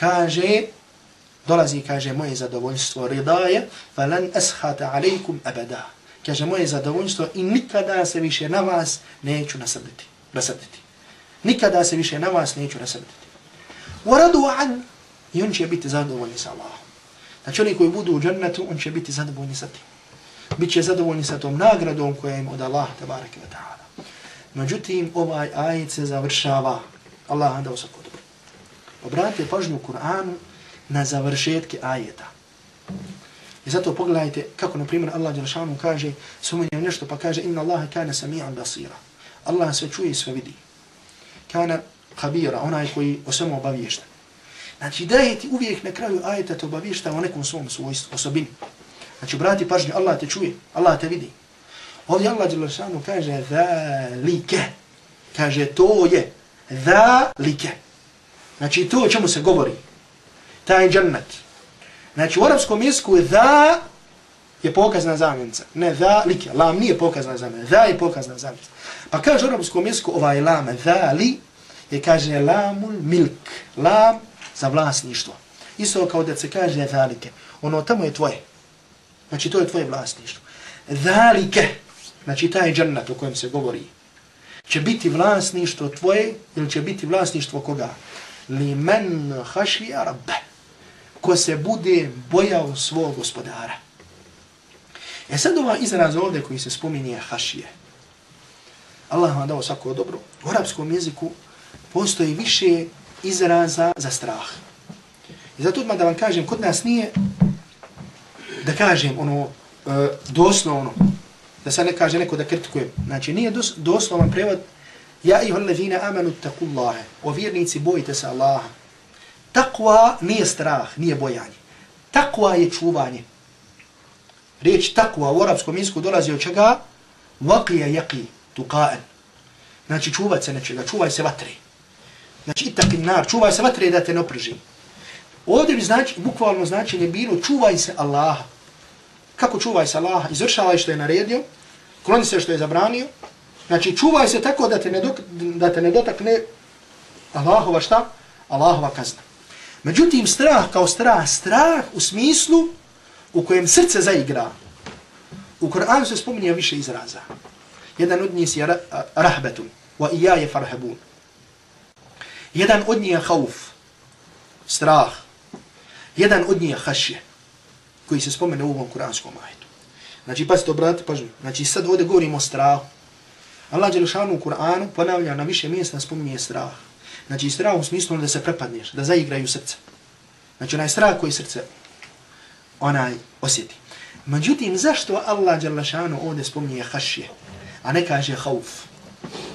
Kaže, dolazi, kaže, moje zadovoljstvo ridaje, falan ashata alejkum abada. Kaže, moje zadovoljstvo i nikada se više na vas neću nasrditi. nasrditi. Nikada se više na vas neću nasrditi. Waradu an, i on će biti zadovoljni sa Allahom. Znači oni koji budu u džennetu, on će biti zadovoljni sa tim bit će zadovoljni sa tom nagradom koja im od Allaha tabaraka wa ta'ala. Međutim, ovaj ajet se završava. Allah da usako dobro. Obratite pažnju u Kur'anu na završetke ajeta. I zato pogledajte kako, na primjer, Allah Đelšanu kaže, sumenio nešto pa kaže, inna Allahe kane sami'an basira. Allah sve čuje i sve vidi. Kane habira, onaj koji o svemu obavješta. Znači, daje ti uvijek na kraju ajeta te obavješta o nekom svom svojstvu, osobini. Znači, brati pažnju, Allah te čuje, Allah te vidi. Ovdje Allah Đelešanu kaže zalike. Kaže to je zalike. Znači, to o čemu se govori. Taj džennet. Znači, u arapskom jesku za je pokazna zamjenica. Ne zalike. Lam nije pokazna zamjenica. Za je pokazna zamjenica. Pa kaže u arapskom jesku ovaj lam zali je kaže lamul milk. Lam za vlasništvo. Isto kao da se kaže zalike. Ono tamo je tvoje. Znači to je tvoje vlasništvo. Zalike, znači taj džannat o kojem se govori, će biti vlasništvo tvoje ili će biti vlasništvo koga? Li men hašija rabbe. Ko se bude bojao svog gospodara. E sad ova izraz ovdje koji se spominje hašije. Allah vam dao svako dobro. U arapskom jeziku postoji više izraza za strah. I zato da vam kažem, kod nas nije da kažem ono e, doslovno, da sad ne kaže neko da kritikuje, znači nije dos, doslovan prevod Ja i levine amanu takullahe. O vjernici bojite se Allaha. Takva nije strah, nije bojanje. Takva je čuvanje. Riječ takva u arabskom jeziku dolazi od čega? Vakija yaqi, tuqa'an. Znači čuvat se nečega, čuvaj se vatre. Znači itakin nar, čuvaj se vatre da te ne oprži. Ovdje bi znači, bukvalno značenje bilo čuvaj se Allaha. Kako čuvaj se Allaha? Izvršavaj što je naredio, kloni se što je zabranio. Znači čuvaj se tako da te ne, dok, da te ne dotakne Allahova šta? Allahova kazna. Međutim, strah kao strah, strah u smislu u kojem srce zaigra. U Koranu se spominje više izraza. Jedan od njih je rahbetun, wa ija je farhabun. Jedan od njih je hauf, strah. Jedan od njih je hašje, koji se spomene u ovom kuranskom ajetu. Znači, pa se pažnju. Znači, sad ovdje govorimo o strahu. Allah Đelešanu u Kur'anu ponavlja na više mjesta spominje strah. Znači, strah u smislu ono da se prepadneš, da zaigraju srce. Znači, onaj strah koji srce onaj osjeti. Međutim, zašto Allah Đelešanu ovdje spominje hašje, a ne kaže hauf?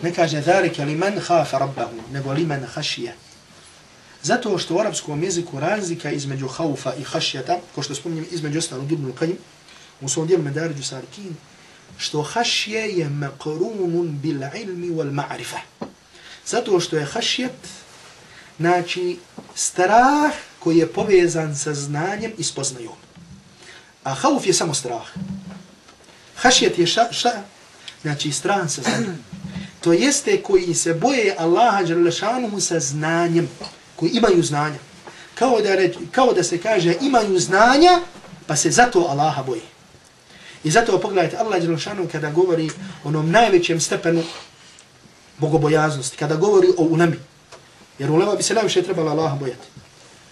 Ne kaže zarike li men hafa rabbahu, nego li men hašje. Zato što u arapskom jeziku razlika između haufa i hašjeta, ko što spominjem između ostalog Ibn Qajim, u svom dijelu Medariju Sarikin, što hašje je makrunun bil ilmi wal ma'rifa. Zato što je hašjet, znači strah koji je povezan sa znanjem i spoznajom. A hauf je samo strah. Hašjet je šta? šta? Znači strah sa znanjem. To jeste koji se boje Allaha Đerlešanuhu sa znanjem. Koji imaju znanja. Kao da, reč, kao da se kaže imaju znanja, pa se zato Allaha boji. I zato pogledajte, Allah Đelšanu kada govori o onom najvećem stepenu bogobojaznosti, kada govori o ulemi, jer ulema bi se najviše trebala Allaha bojati.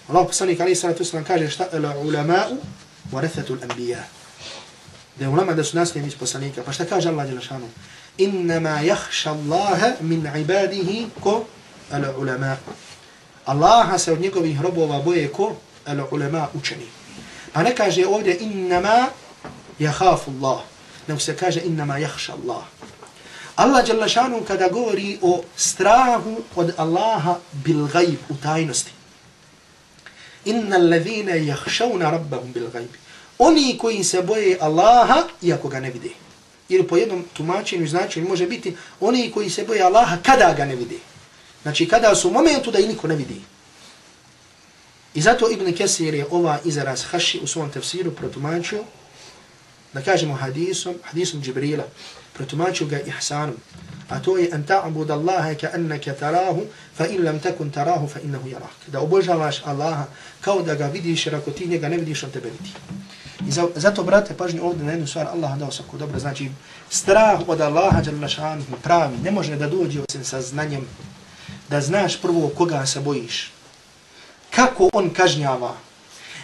Allah poslanik Ali sallatu sallam kaže šta ila ulama'u warathatul anbiya. Da je ulema da su nasljednici poslanika. Pa šta kaže Allah Đelšanu? Innama jahša Allaha min ibadihi ko ala ulema'u. Allaha se od njegovih robova boje ko ala ulama učeni. Pa ne kaže ovdje innama jahafu Allah, nego se kaže innama jahša Allah. Allah jalla kada govori o strahu od Allaha bil gajb u tajnosti. Inna alladhina jahšavna rabbahum bil gajb. Oni koji se boje Allaha, iako ga ne vide. Ili po jednom tumačenju značenju može biti oni koji se boje Allaha kada ga ne vide. Znači kada su u momentu da i niko ne vidi. I zato Ibn Kesir je ova izraz haši u svom tefsiru protumačio da kažemo hadisom, hadisom Džibrila, protumačio ga ihsanom, a to je an ta'bud Allaha ka annaka tarahu, fa in lam takun tarahu, fa innahu yarak. Da obožavaš Allaha kao da ga vidiš, jer ako ti njega ne vidiš, on tebe vidi. I zato, brate, pažnji ovdje na jednu stvar, Allah dao svako dobro, znači, strah od Allaha, pravi, ne može da dođe osim sa znanjem, da znaš prvo koga se bojiš, kako on kažnjava,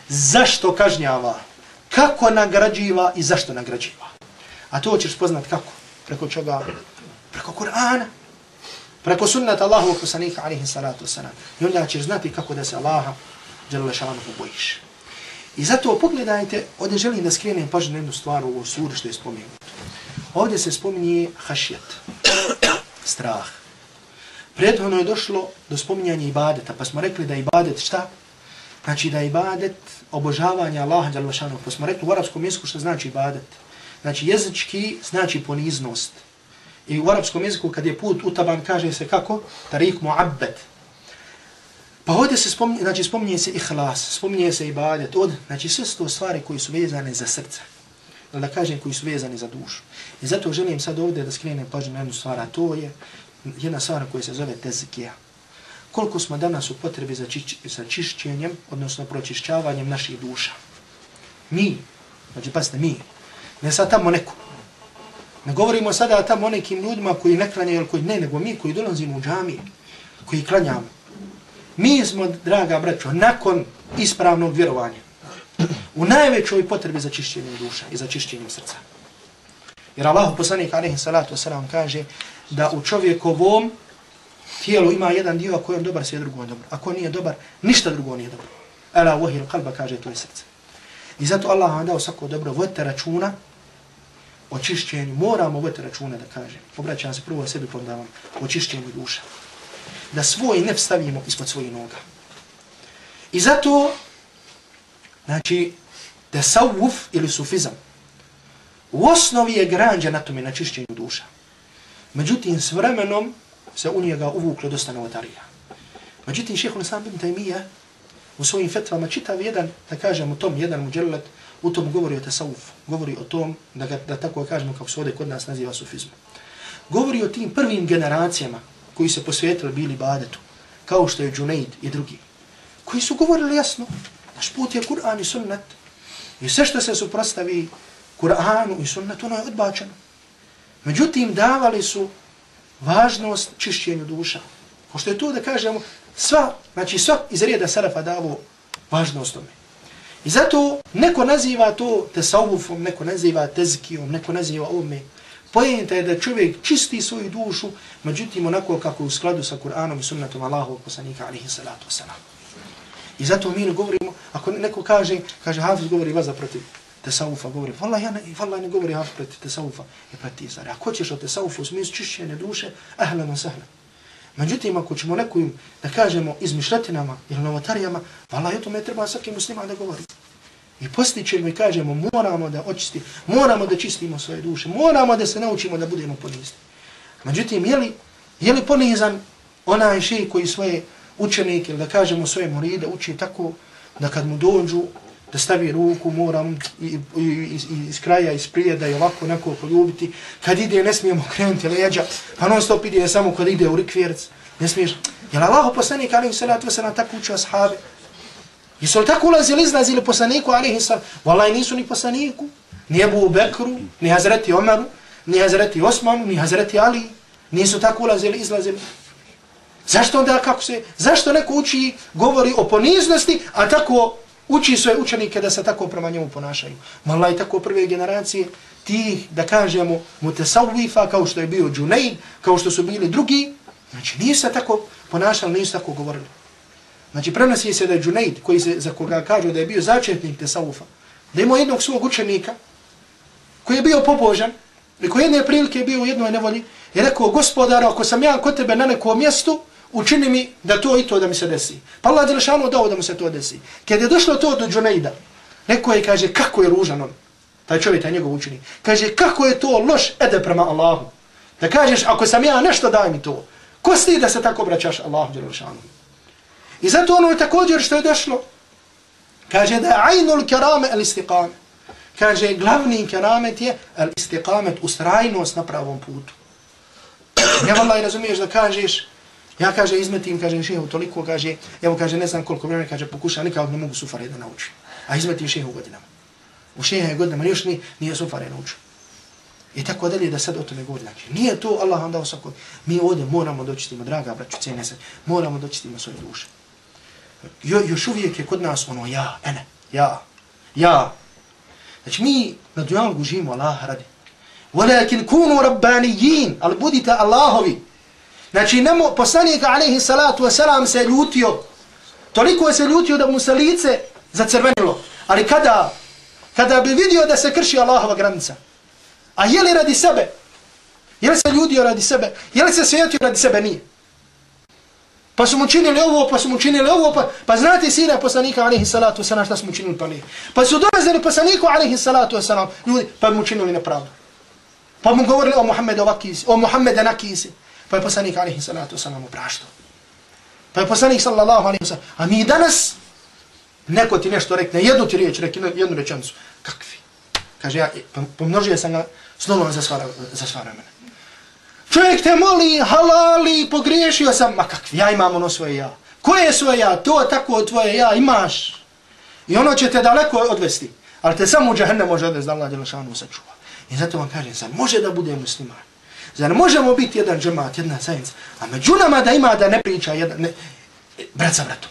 zašto kažnjava, kako nagrađiva i zašto nagrađiva. A to ćeš poznat kako? Preko čega? Preko Kur'ana. Preko sunnata Allahu poslanika, alihi salatu wasalam. I onda ćeš znati kako da se Allaha žele šalamu bojiš. I zato pogledajte, ovdje želim da skrenem pažnju na jednu stvar u ovoj suri što je spomenuto. Ovdje se spominje hašjet, strah. Prethodno je došlo do spominjanja ibadeta, pa smo rekli da ibadet šta? Znači da ibadet obožavanje Allaha Đalešanu. Pa smo rekli u arapskom jeziku što znači ibadet. Znači jezički znači poniznost. I u arapskom jeziku kad je put utaban kaže se kako? Tarik mu'abbet. Pa ovdje se spominje, znači spominje se ihlas, spominje se ibadet. Od, znači sve su to stvari koji su vezane za srce. Da kažem koji su vezani za dušu. I zato želim sad ovdje da skrenem pažnju na jednu stvar, a to je jedna stvar koja se zove tezikija koliko smo danas u potrebi za, čiš, za čišćenjem, odnosno pročišćavanjem naših duša. Mi, znači pasite, mi, ne sad tamo neko. Ne govorimo sada tamo o nekim ljudima koji ne klanjaju, koji ne, nego mi koji dolazimo u džamije, koji klanjamo. Mi smo, draga braćo, nakon ispravnog vjerovanja, u najvećoj potrebi za čišćenjem duša i za čišćenjem srca. Jer Allah poslanik alaihi salatu wasalam kaže da u čovjekovom tijelu ima jedan dio, ako je on dobar, sve drugo je dobro. Ako nije dobar, ništa drugo nije dobro. Ela wahil kalba kaže to je srce. I zato Allah vam dao svako dobro, vodite računa o čišćenju. Moramo vodite računa da kaže. Obraćam se prvo sebi pa pondavam o čišćenju duša. Da svoj ne stavimo ispod svojih noga. I zato, znači, da savuf ili sufizam u osnovi je granđa na tome na čišćenju duša. Međutim, s vremenom se u njega uvuklo dosta novotarija. Međutim, šeho Nisam bin Taymiye u svojim fetvama čitav jedan, da kažem u tom, jedan muđelat, u tom govori o tasavuf, govori o tom, da, ga, da tako kažemo kako se ovdje kod nas naziva sufizmu. Govori o tim prvim generacijama koji se posvetili bili badetu, kao što je Džunaid i drugi, koji su govorili jasno, naš put je Kur'an i sunnet. I sve što se suprostavi Kur'anu i sunnetu, ono je odbačeno. Međutim, davali su važnost čišćenju duša. Pošto je to da kažemo, sva, znači sva iz reda Sarafa davo važnost tome. I zato neko naziva to tesavufom, neko naziva tezkijom, neko naziva ovome. Pojenta je da čovjek čisti svoju dušu, međutim onako kako je u skladu sa Kur'anom i sunnetom Allahovog poslanika, alihi salatu wasalam. I zato mi ne govorimo, ako neko kaže, kaže Hafiz govori vaza protiv tesaufa, govori, valla ja ne, valla ne govori Hafiz protiv tesaufa, je protiv pa zari. Ako ćeš o tesaufu u smislu čišćene duše, ahlan sahlan. Međutim, ako ćemo nekim, da kažemo, izmišljatinama ili novotarijama, vala, o tome treba svaki musliman da govori. I postićemo i kažemo, moramo da očisti, moramo da čistimo svoje duše, moramo da se naučimo da budemo ponizni. Međutim, je li, je li ponizan onaj šej koji svoje učenike, ili da kažemo svoje moride, uči tako da kad mu dođu, da stavi ruku, moram i, i, i, iz kraja, iz prijeda je ovako neko poljubiti. Kad ide, ne smijemo krenuti leđa, pa non stop ide samo kad ide u rikvjerc. Ne smiješ. Je li Allah poslanik, ali se na se na tako učio ashabi? Jesu li tako ulazili, izlazili poslaniku, ali sam, valaj nisu ni poslaniku, ni Ebu Bekru, ni Hazreti Omeru, ni Hazreti Osmanu, ni Hazreti Ali. Nisu tako ulazili, izlazili. Zašto onda kako se, zašto neko uči, govori o poniznosti, a tako uči svoje učenike da se tako prema njemu ponašaju. Mala i tako prve generacije tih, da kažemo, mutesavvifa, kao što je bio Džunaid, kao što su bili drugi, znači nisu se tako ponašali, nisu tako govorili. Znači prenosi se da je Džunaid, koji se, za koga kažu da je bio začetnik tesavvufa, da ima jednog svog učenika, koji je bio pobožan, i koji jedne prilike je bio u jednoj nevolji, je rekao, gospodara, ako sam ja kod tebe na nekom mjestu, učini mi da to i to da mi se desi. Pa Allah Đelešanu dao da mu se to desi. Kad je došlo to do Džuneida, neko je kaže kako je ružan on, taj čovjek, taj njegov učini. Kaže kako je to loš ede prema Allahu. Da kažeš ako sam ja nešto daj mi to. Ko si da se tako obraćaš Allahu Đelešanu? I zato ono je također što je došlo. Kaže da je ajnul kerame al istiqame. Kaže glavni keramet je al istiqamet, ustrajnost na pravom putu. Ja vallaj razumiješ da kažeš Ja kaže izmetim, kaže šehu toliko, kaže, evo kaže ne znam koliko vremena, kaže pokuša, nikako ne mogu sufare da nauči. A izmetim šehu godinama. U šeha je godinama, još ni, nije sufare naučio. I tako dalje da sad o tome govori. Znači, nije to Allah vam dao svako. Mi ovdje moramo dočitimo, draga braću, cene se, moramo dočitimo svoje duše. Jo, još uvijek je kod nas ono ja, ene, ja, ja. Znači mi na dujalgu živimo Allah radi. Walakin kunu rabbanijin, ali budite Allahovi. Znači, nemo, poslanik alaihi salatu wasalam se ljutio, toliko se ljutio da mu se lice zacrvenilo. Ali kada, kada bi vidio da se krši Allahova granica, a je li radi sebe? Je li se ljudio radi sebe? Je li se svijetio radi sebe? Nije. Pa su mu činili ovo, pa su mu činili ovo, pa, pa znate sine poslanika alaihi salatu wasalam šta su mu činili pa nije. Pa su dolazili poslaniku alaihi salatu wasalam ljudi, pa mu činili nepravdu. Pa mu govorili o Muhammedu ovakisi, o Muhammedu nakisi. Pa je poslanik alaihi salatu wasalam opraštao. Pa je poslanik sallallahu alaihi wasalam. A mi danas, neko ti nešto rekne, jednu ti riječ, rekne, jednu rečenicu. Kakvi? Kaže, ja e, pomnožio sam ga s nulom za sva, za sva vremena. Čovjek te moli, halali, pogriješio sam. Ma kakvi, ja imam ono svoje ja. Koje je svoje ja? To tako tvoje ja imaš. I ono će te daleko odvesti. Ali te samo u džahne može odvesti da Allah djelašanu sačuva. I zato vam kažem, zar može da bude musliman. Zar možemo biti jedan džemat, jedna zajednica, a među nama da ima da ne priča jedan, ne, brat sa bratom?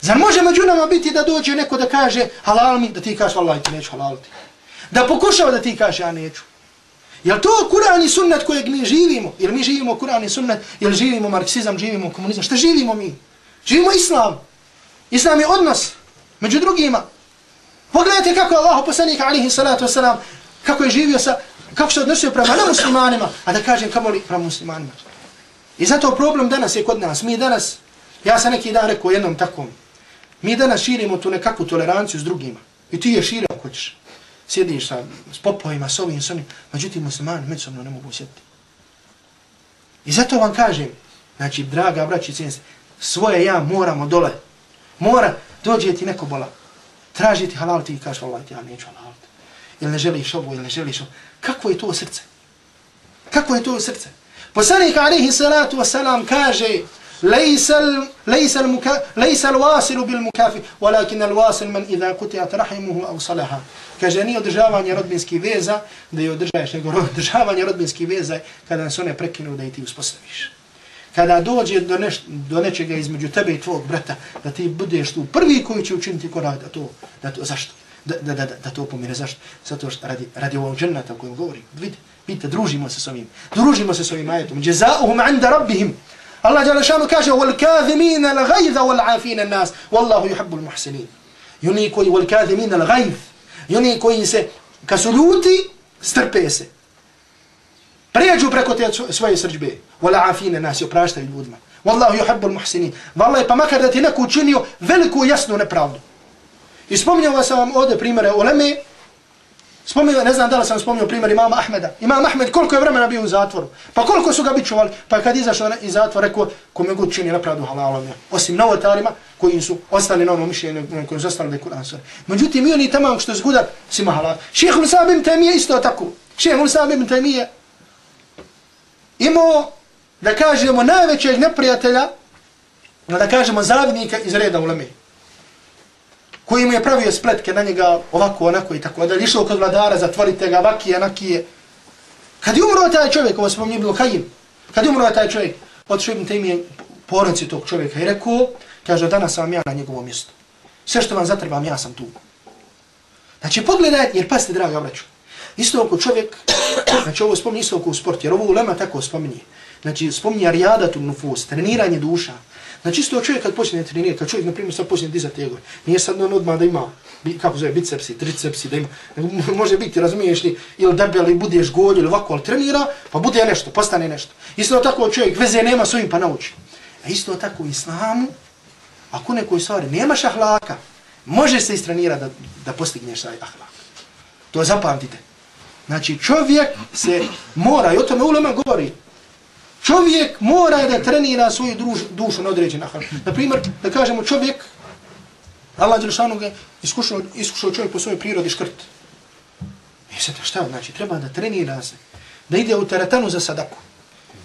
Zar može među nama biti da dođe neko da kaže halal mi, da ti kaže Allah ti neću halal ti. Da pokušava da ti kaže ja neću? Je to Kur'an i sunnet kojeg mi živimo? Jer mi živimo Kur'an i sunnet? jer živimo marksizam, živimo komunizam? Šta živimo mi? Živimo islam. Islam je odnos među drugima. Pogledajte kako je Allah poslanik alihi salatu wasalam, kako je živio sa kako se odnosio prema muslimanima, a da kažem kamo li prema muslimanima. I zato problem danas je kod nas. Mi danas, ja sam neki dan rekao jednom takom, mi danas širimo tu nekakvu toleranciju s drugima. I ti je širio ako ćeš. Sjediš sa, s popovima, s ovim, s onim. Međutim, muslimani međusobno ne mogu sjetiti. I zato vam kažem, znači, draga braći cijense, svoje ja moramo dole. Mora, dođe ti neko bola. Traži ti halal, ti kažeš, Allah, ti ja neću halal. Ili ne želiš ovo, ili ne želiš ovo. Kako je to srce? Kako je to srce? Poslanik alaihi salatu wasalam kaže ليس ال... ليس المكا... ليس الواصل بالمكافئ ولكن الواصل من اذا قطعت رحمه اوصلها kaže nije održavanje rodbinskih veza da je održaješ nego održavanje rodbinskih veza kada se one prekinu da i ti uspostaviš kada dođe do, neš, do nečega između tebe i tvog brata da ti budeš tu prvi koji će učiniti korak da to, da to zašto da, da, da, da to pomire zašto zato što radi, radi ovog džennata o kojem govorim vidi, vidite, družimo se s ovim družimo se s ovim ajetom jezauhum anda rabbihim Allah jala šanu kaže وَالْكَاذِمِينَ الْغَيْذَ وَالْعَافِينَ النَّاسِ وَاللَّهُ يُحِبُّ الْمُحْسِنِينَ I oni koji وَالْكَاذِمِينَ الْغَيْذ I oni koji se, kad su ljuti, strpe se. Prijeđu preko te svoje srđbe. وَالْعَافِينَ النَّاسِ Opraštaju ljudima. وَاللَّهُ يُحِبُّ الْمُحْسِنِينَ Wallahi, pa makar da ti neko učinio veliku jasnu nepravdu. I spominjao sam vam ovdje primjere Oleme, Spominjao, ne znam da li sam spominjao primjer imama Ahmeda. Imam Ahmed koliko je vremena bio u zatvoru. Pa koliko su ga bičuvali. Pa kad izašao iz zatvora rekao kome god čini napravdu halalom. Ja. Osim novotarima koji su ostali na onom mišljenju koji su ostali da Kur'an sve. Međutim, i oni tamo što je zgudar si halal. Šeheh Musab ibn isto tako. Šeheh Musab ibn Taymije imao, da kažemo, najvećeg neprijatelja, da kažemo, zavidnika iz reda uleme koji mu je pravio spletke na njega ovako, onako i tako, da je išao kod vladara, zatvorite ga, vakije, anakije. Kad je umro taj čovjek, ovo se mi bilo Kajim, kad je umro taj čovjek, otišao im te porodci tog čovjeka i rekao, kaže, danas sam ja na njegovom mjestu. Sve što vam zatrebam, ja sam tu. Znači, pogledajte, jer pasite, draga vraću, isto oko čovjek, znači ovo spominje isto oko sport, jer ovo ulema tako spominje. Znači, spominje arijadatu nufus, treniranje duša, Znači isto čovjek kad počne trenirati, kad čovjek na primjer sad počne dizati jegove, nije sad on odmah da ima, kako zove, bicepsi, tricepsi, da ima, može biti, razumiješ li, ili debel, ili budeš golj, ili ovako, ali trenira, pa bude nešto, postane nešto. Isto tako čovjek veze nema s ovim pa nauči. A isto tako u islamu, ako nekoj stvari nemaš ahlaka, može se istrenirati da, da postigneš taj ahlak. To zapamtite. Znači čovjek se mora, i o tome ulema govori, Čovjek mora da trenira svoju druž, dušu na određen način. Na primjer, da kažemo čovjek, Allah Đelšanu ga iskušao, iskušao čovjek po svojoj prirodi škrt. I sad šta znači? Treba da trenira se. Da ide u teretanu za sadaku.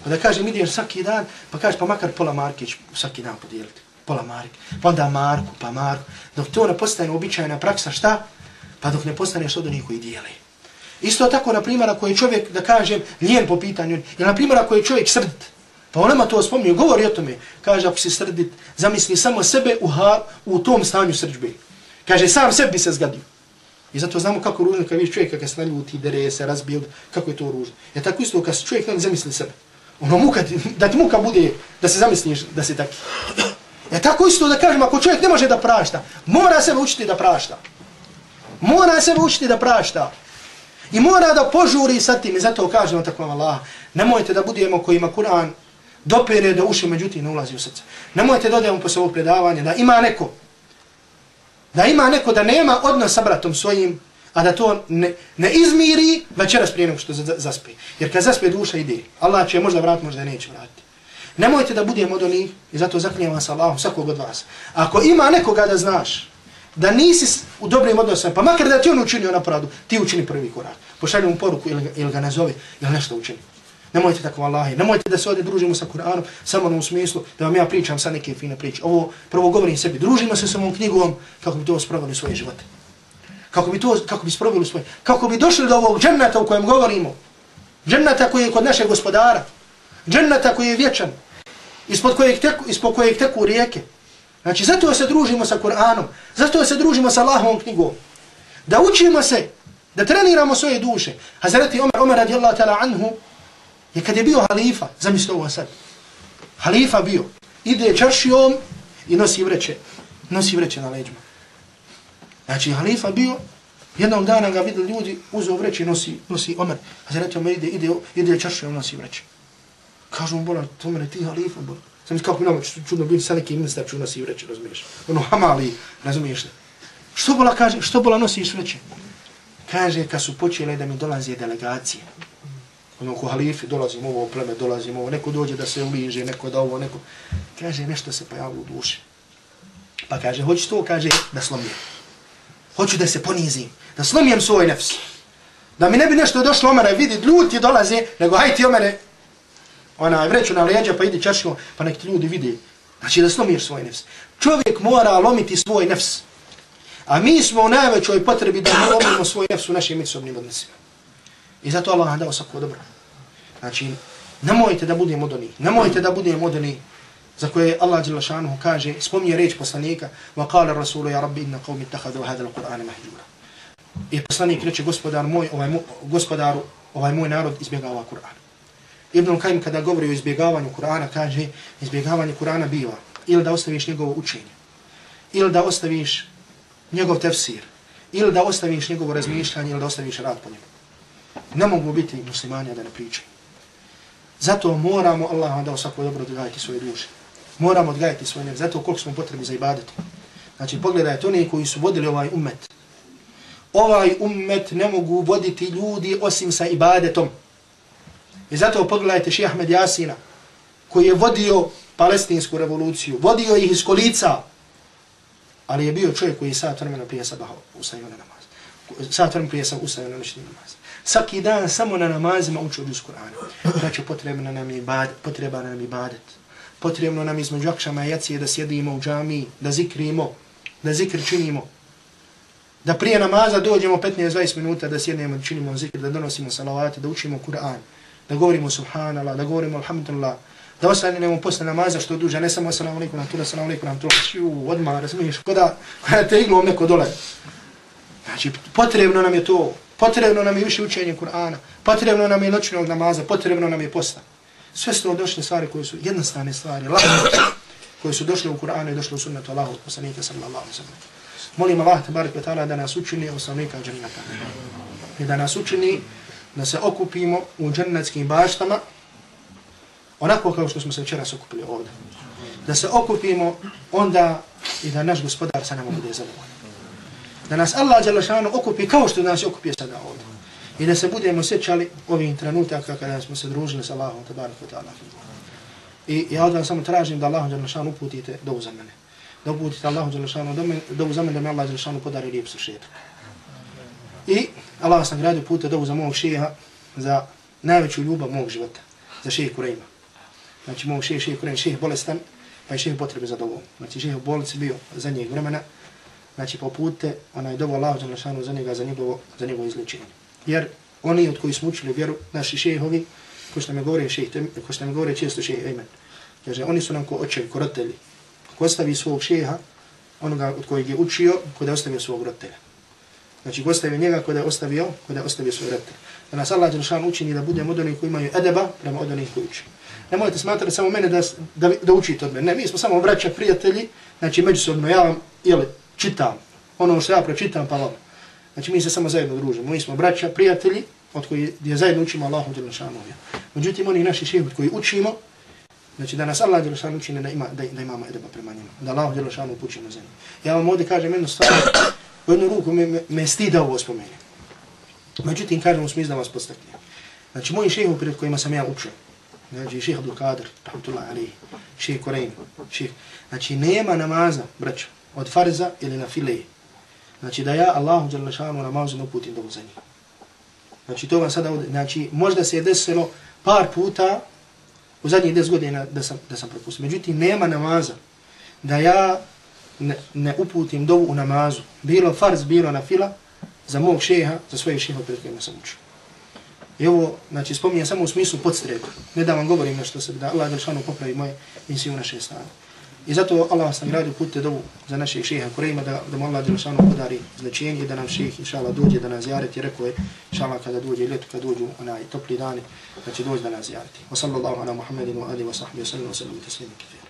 Pa da kažem, ideš svaki dan, pa kažeš, pa makar pola marke svaki dan podijeliti. Pola marke. Pa onda marku, pa marku. Dok to ne postane običajna praksa, šta? Pa dok ne postane što do koji dijeli. Isto tako, na primjer, ako je čovjek, da kažem, lijen po pitanju, ili na primjer, ako je čovjek srdit, pa on nema to spominje, govori o tome, kaže, ako si srdit, zamisli samo sebe u, ha, u tom stanju srđbe. Kaže, sam sebi se zgadio. I zato znamo kako ružno, kad vidiš čovjek, kad se naljuti, dere se, razbije, kako je to ružno. Ja tako isto, kad se čovjek ne zamisli sebe. Ono muka, da ti muka bude, da se zamisliš da se taki. Ja tako isto da kažem, ako čovjek ne može da prašta, mora sebe učiti da prašta. Mora sebe učiti da prašta. I mora da požuri sa tim i zato kažemo tako vam Allah. Nemojte da budemo kojima Kur'an dopere da uši međutim ne ulazi u srce. Nemojte da odemo posle ovog predavanja da ima neko da ima neko da nema odnos sa bratom svojim a da to ne, ne izmiri večeras prije nego što zaspe. Jer kad zaspe duša ide, Allah će možda vratiti, možda neće vratiti. Nemojte da budemo od onih i zato zaklijem vas Allahom svakog od vas. Ako ima nekoga da znaš da nisi u dobrim odnosima, pa makar da ti on učinio ono napradu, ti učini prvi korak. Pošalji mu poruku ili, ili ga nazove, ili nešto učini. Nemojte tako, Allahi, nemojte da se ovdje družimo sa Kur'anom, samo u smislu da vam ja pričam sa neke fine priče. Ovo prvo govorim sebi, družimo se sa ovom knjigom kako bi to spravili u svoje živote. Kako bi to, kako bi spravili svoje, kako bi došli do ovog džennata u kojem govorimo. Džennata koji je kod našeg gospodara. Džennata koji je vječan. Ispod kojeg teku, ispod kojeg teku rijeke. Znači, zato se družimo sa Kur'anom, zato se družimo sa Allahovom knjigom. Da učimo se, da treniramo svoje duše. Hazreti Omer, Omer radijallahu ta'ala anhu, je kad je bio halifa, zamislite ovo sad, halifa bio, ide čaršijom i nosi vreće, nosi vreće na leđima. Znači, halifa bio, jednog dana ga videli ljudi, uzeo vreće i nosi, nosi Omer. Hazreti Omer ide, ide, ide čaršijom, nosi vreće. Kažu mu, bolan, to mene ti halifa, bolan. Sam kako mi nam čudno biti sa nekim ministar ču nosi vreće, razumiješ? Ono hamali, razumiješ li? Što bola kaže, što bola nosiš vreće? Kaže, kad su počele da mi dolaze delegacije, ono ko halifi, dolazim ovo pleme, dolazim ovo, neko dođe da se uliže, neko da ovo, neko, kaže, nešto se pojavilo u duši. Pa kaže, hoću to, kaže, da slomim. Hoću da se ponizim, da slomim svoj nefs. Da mi ne bi nešto došlo omere, vidi, ljudi dolaze, nego hajti omere, Ona vreću na leđa pa idi čašimo pa nek ti ljudi vide. Znači da slomiš svoj nefs. Čovjek mora lomiti svoj nefs. A mi smo u najvećoj potrebi da lomimo svoj nefs u našim mitsobnim odnosima. I zato Allah nam dao svako dobro. Znači, nemojte da budemo od onih. Nemojte da budemo od onih za koje Allah Đelešanuhu kaže, spominje reč poslanika, wa kala rasulu, ja rabbi, inna qavmi tahadu hada l-Qur'ana mahjura. I poslanik reče, gospodar moj, ovaj gospodaru, ovaj moj narod izbjegava Kur'an. Ibn Kajim kada govori o izbjegavanju Kur'ana, kaže, izbjegavanje Kur'ana biva ili da ostaviš njegovo učenje, ili da ostaviš njegov tefsir, ili da ostaviš njegovo razmišljanje, ili da ostaviš rad po njemu. Ne mogu biti muslimani da ne pričaju. Zato moramo Allaha da svako dobro odgajati svoje duše. Moramo odgajati svoje nebe. Zato koliko smo potrebi za ibadet. Znači pogledajte oni koji su vodili ovaj ummet. Ovaj ummet ne mogu voditi ljudi osim sa ibadetom. I zato pogledajte Ših Ahmed Jasina koji je vodio palestinsku revoluciju. Vodio ih iz kolica. Ali je bio čovjek koji je sat vremena prije sabaha ustavio na namaz. Sat vremena prije sabaha ustavio na noćni namaz. Svaki dan samo na namazima uči od Kur'ana. Znači potrebno nam je ibadet, potrebno nam je ibadet. Potrebno nam između akšama i jacije da sjedimo u džami, da zikrimo, da zikr činimo. Da prije namaza dođemo 15-20 minuta da sjednemo, da činimo zikr, da donosimo salavate, da učimo Kur'an, da govorimo subhanallah, da govorimo alhamdulillah, da ostanemo posle namaza što duže, ne samo assalamu alaikum, nam tula, assalamu alaikum, nam tula, šiu, odmah, razumiješ, kada, kada te iglom neko dole. Znači, potrebno nam je to, potrebno nam je više učenje Kur'ana, potrebno nam je noćnog namaza, potrebno nam je posta. Sve su to došle stvari koje su jednostavne stvari, lahko, koje su došle u Kur'anu i došle u sunnetu Allahu, poslanika sallallahu alaihi sallam. Molim Allah, tabarik wa ta'ala, da nas učini osnovnika džennata. I da nas učini da se okupimo u džennetskim baštama, onako kao što smo se včera okupili ovdje. Da se okupimo onda i da naš gospodar sa nama bude zadovoljno da nas Allah Đalašanu okupi kao što nas okupio sada ovdje. I da se budemo sjećali ovih trenutaka kada smo se družili sa Allahom tabarak wa ta'ala. I ja od vas samo tražim da Allah Đalašanu uputite dovu za mene. Da uputite Allah Đalašanu dovu za mene da mi Allah Đalašanu podari lijep sušetak. I Allah vas nagradio puta dovu za mog šeha za najveću ljubav mog života. Za šeha Kurejma. Znači mog šeha, šeha Kurejma, šeha bolestan, pa je šeha potrebe za dovu. Znači šeha u bolnici bio za njeg vremena znači popute je dovo Allah za za njega, za njegovo, za njegovo izličenje. Jer oni od koji smo učili vjeru, naši šehovi, ko što nam govore šeh, ko što nam govore često šeh, amen. Kaže, oni su nam ko očevi, ko roditelji. Ko ostavi svog šeha, onoga od kojeg je učio, ko da ostavio svog roditelja. Znači, ko ostavio njega, ko da je ostavio, ko da je ostavio svoj roditelja. Da nas Allah Đelšan učini da budemo od onih koji imaju edeba, prema od onih koji uči. Ne mojete smatrati samo mene da, da, da učite od mene. Ne, mi smo samo vraća prijatelji, znači međusobno ja vam, jeli, čitam, ono što ja pročitam, pa vam. Znači mi se samo zajedno družimo. Mi smo braća, prijatelji, od koji je zajedno učimo Allahu Đelšanu. Međutim, oni naši šehi koji učimo, znači da nas Allah Đelešanu učine da, ima, da, da imamo edeba prema njima. Da Allahu Đelešanu upućimo za njima. Ja vam ovdje kažem jednu stvar, u jednu ruku me, me, stida ovo spomenem. Međutim, kažem u smislu da vas postakne. Znači, moji šehovi pred kojima sam ja učio, znači šeh Abdul Qadir, rahmatullahi alihi, šeh Korein, šeh, znači nema namaza, braćo, od farza ili na fileje. Znači da ja Allahu dželle namazu ne uputim dobu za njih. Znači to vam sada znači možda se je desilo par puta u zadnjih 10 godina da sam, da sam propustio. Međutim, nema namaza da ja ne, ne uputim dovu u namazu. Bilo farz, bilo na fila za mog šeha, za svoje šeha pred kojima sam učio. I ovo, znači, spominjem samo u smislu podstreka. Ne da vam govorim nešto se, da Allah Đelšanu popravi moje misije u naše stane. I zato Allah vas nagradio putite dovu za našeg šeha Kurejma, da, da mu Allah Đelšanu podari značenje da nam šeh inša Allah dođe da nas zjareti. Rekao je inša Allah kada dođe ljeto, kada dođu onaj topli dani, da će doći da nas zjareti. Wa sallallahu ala Muhammedin wa alihi wa sahbihi wa sallam wa sallam wa sallam wa sallam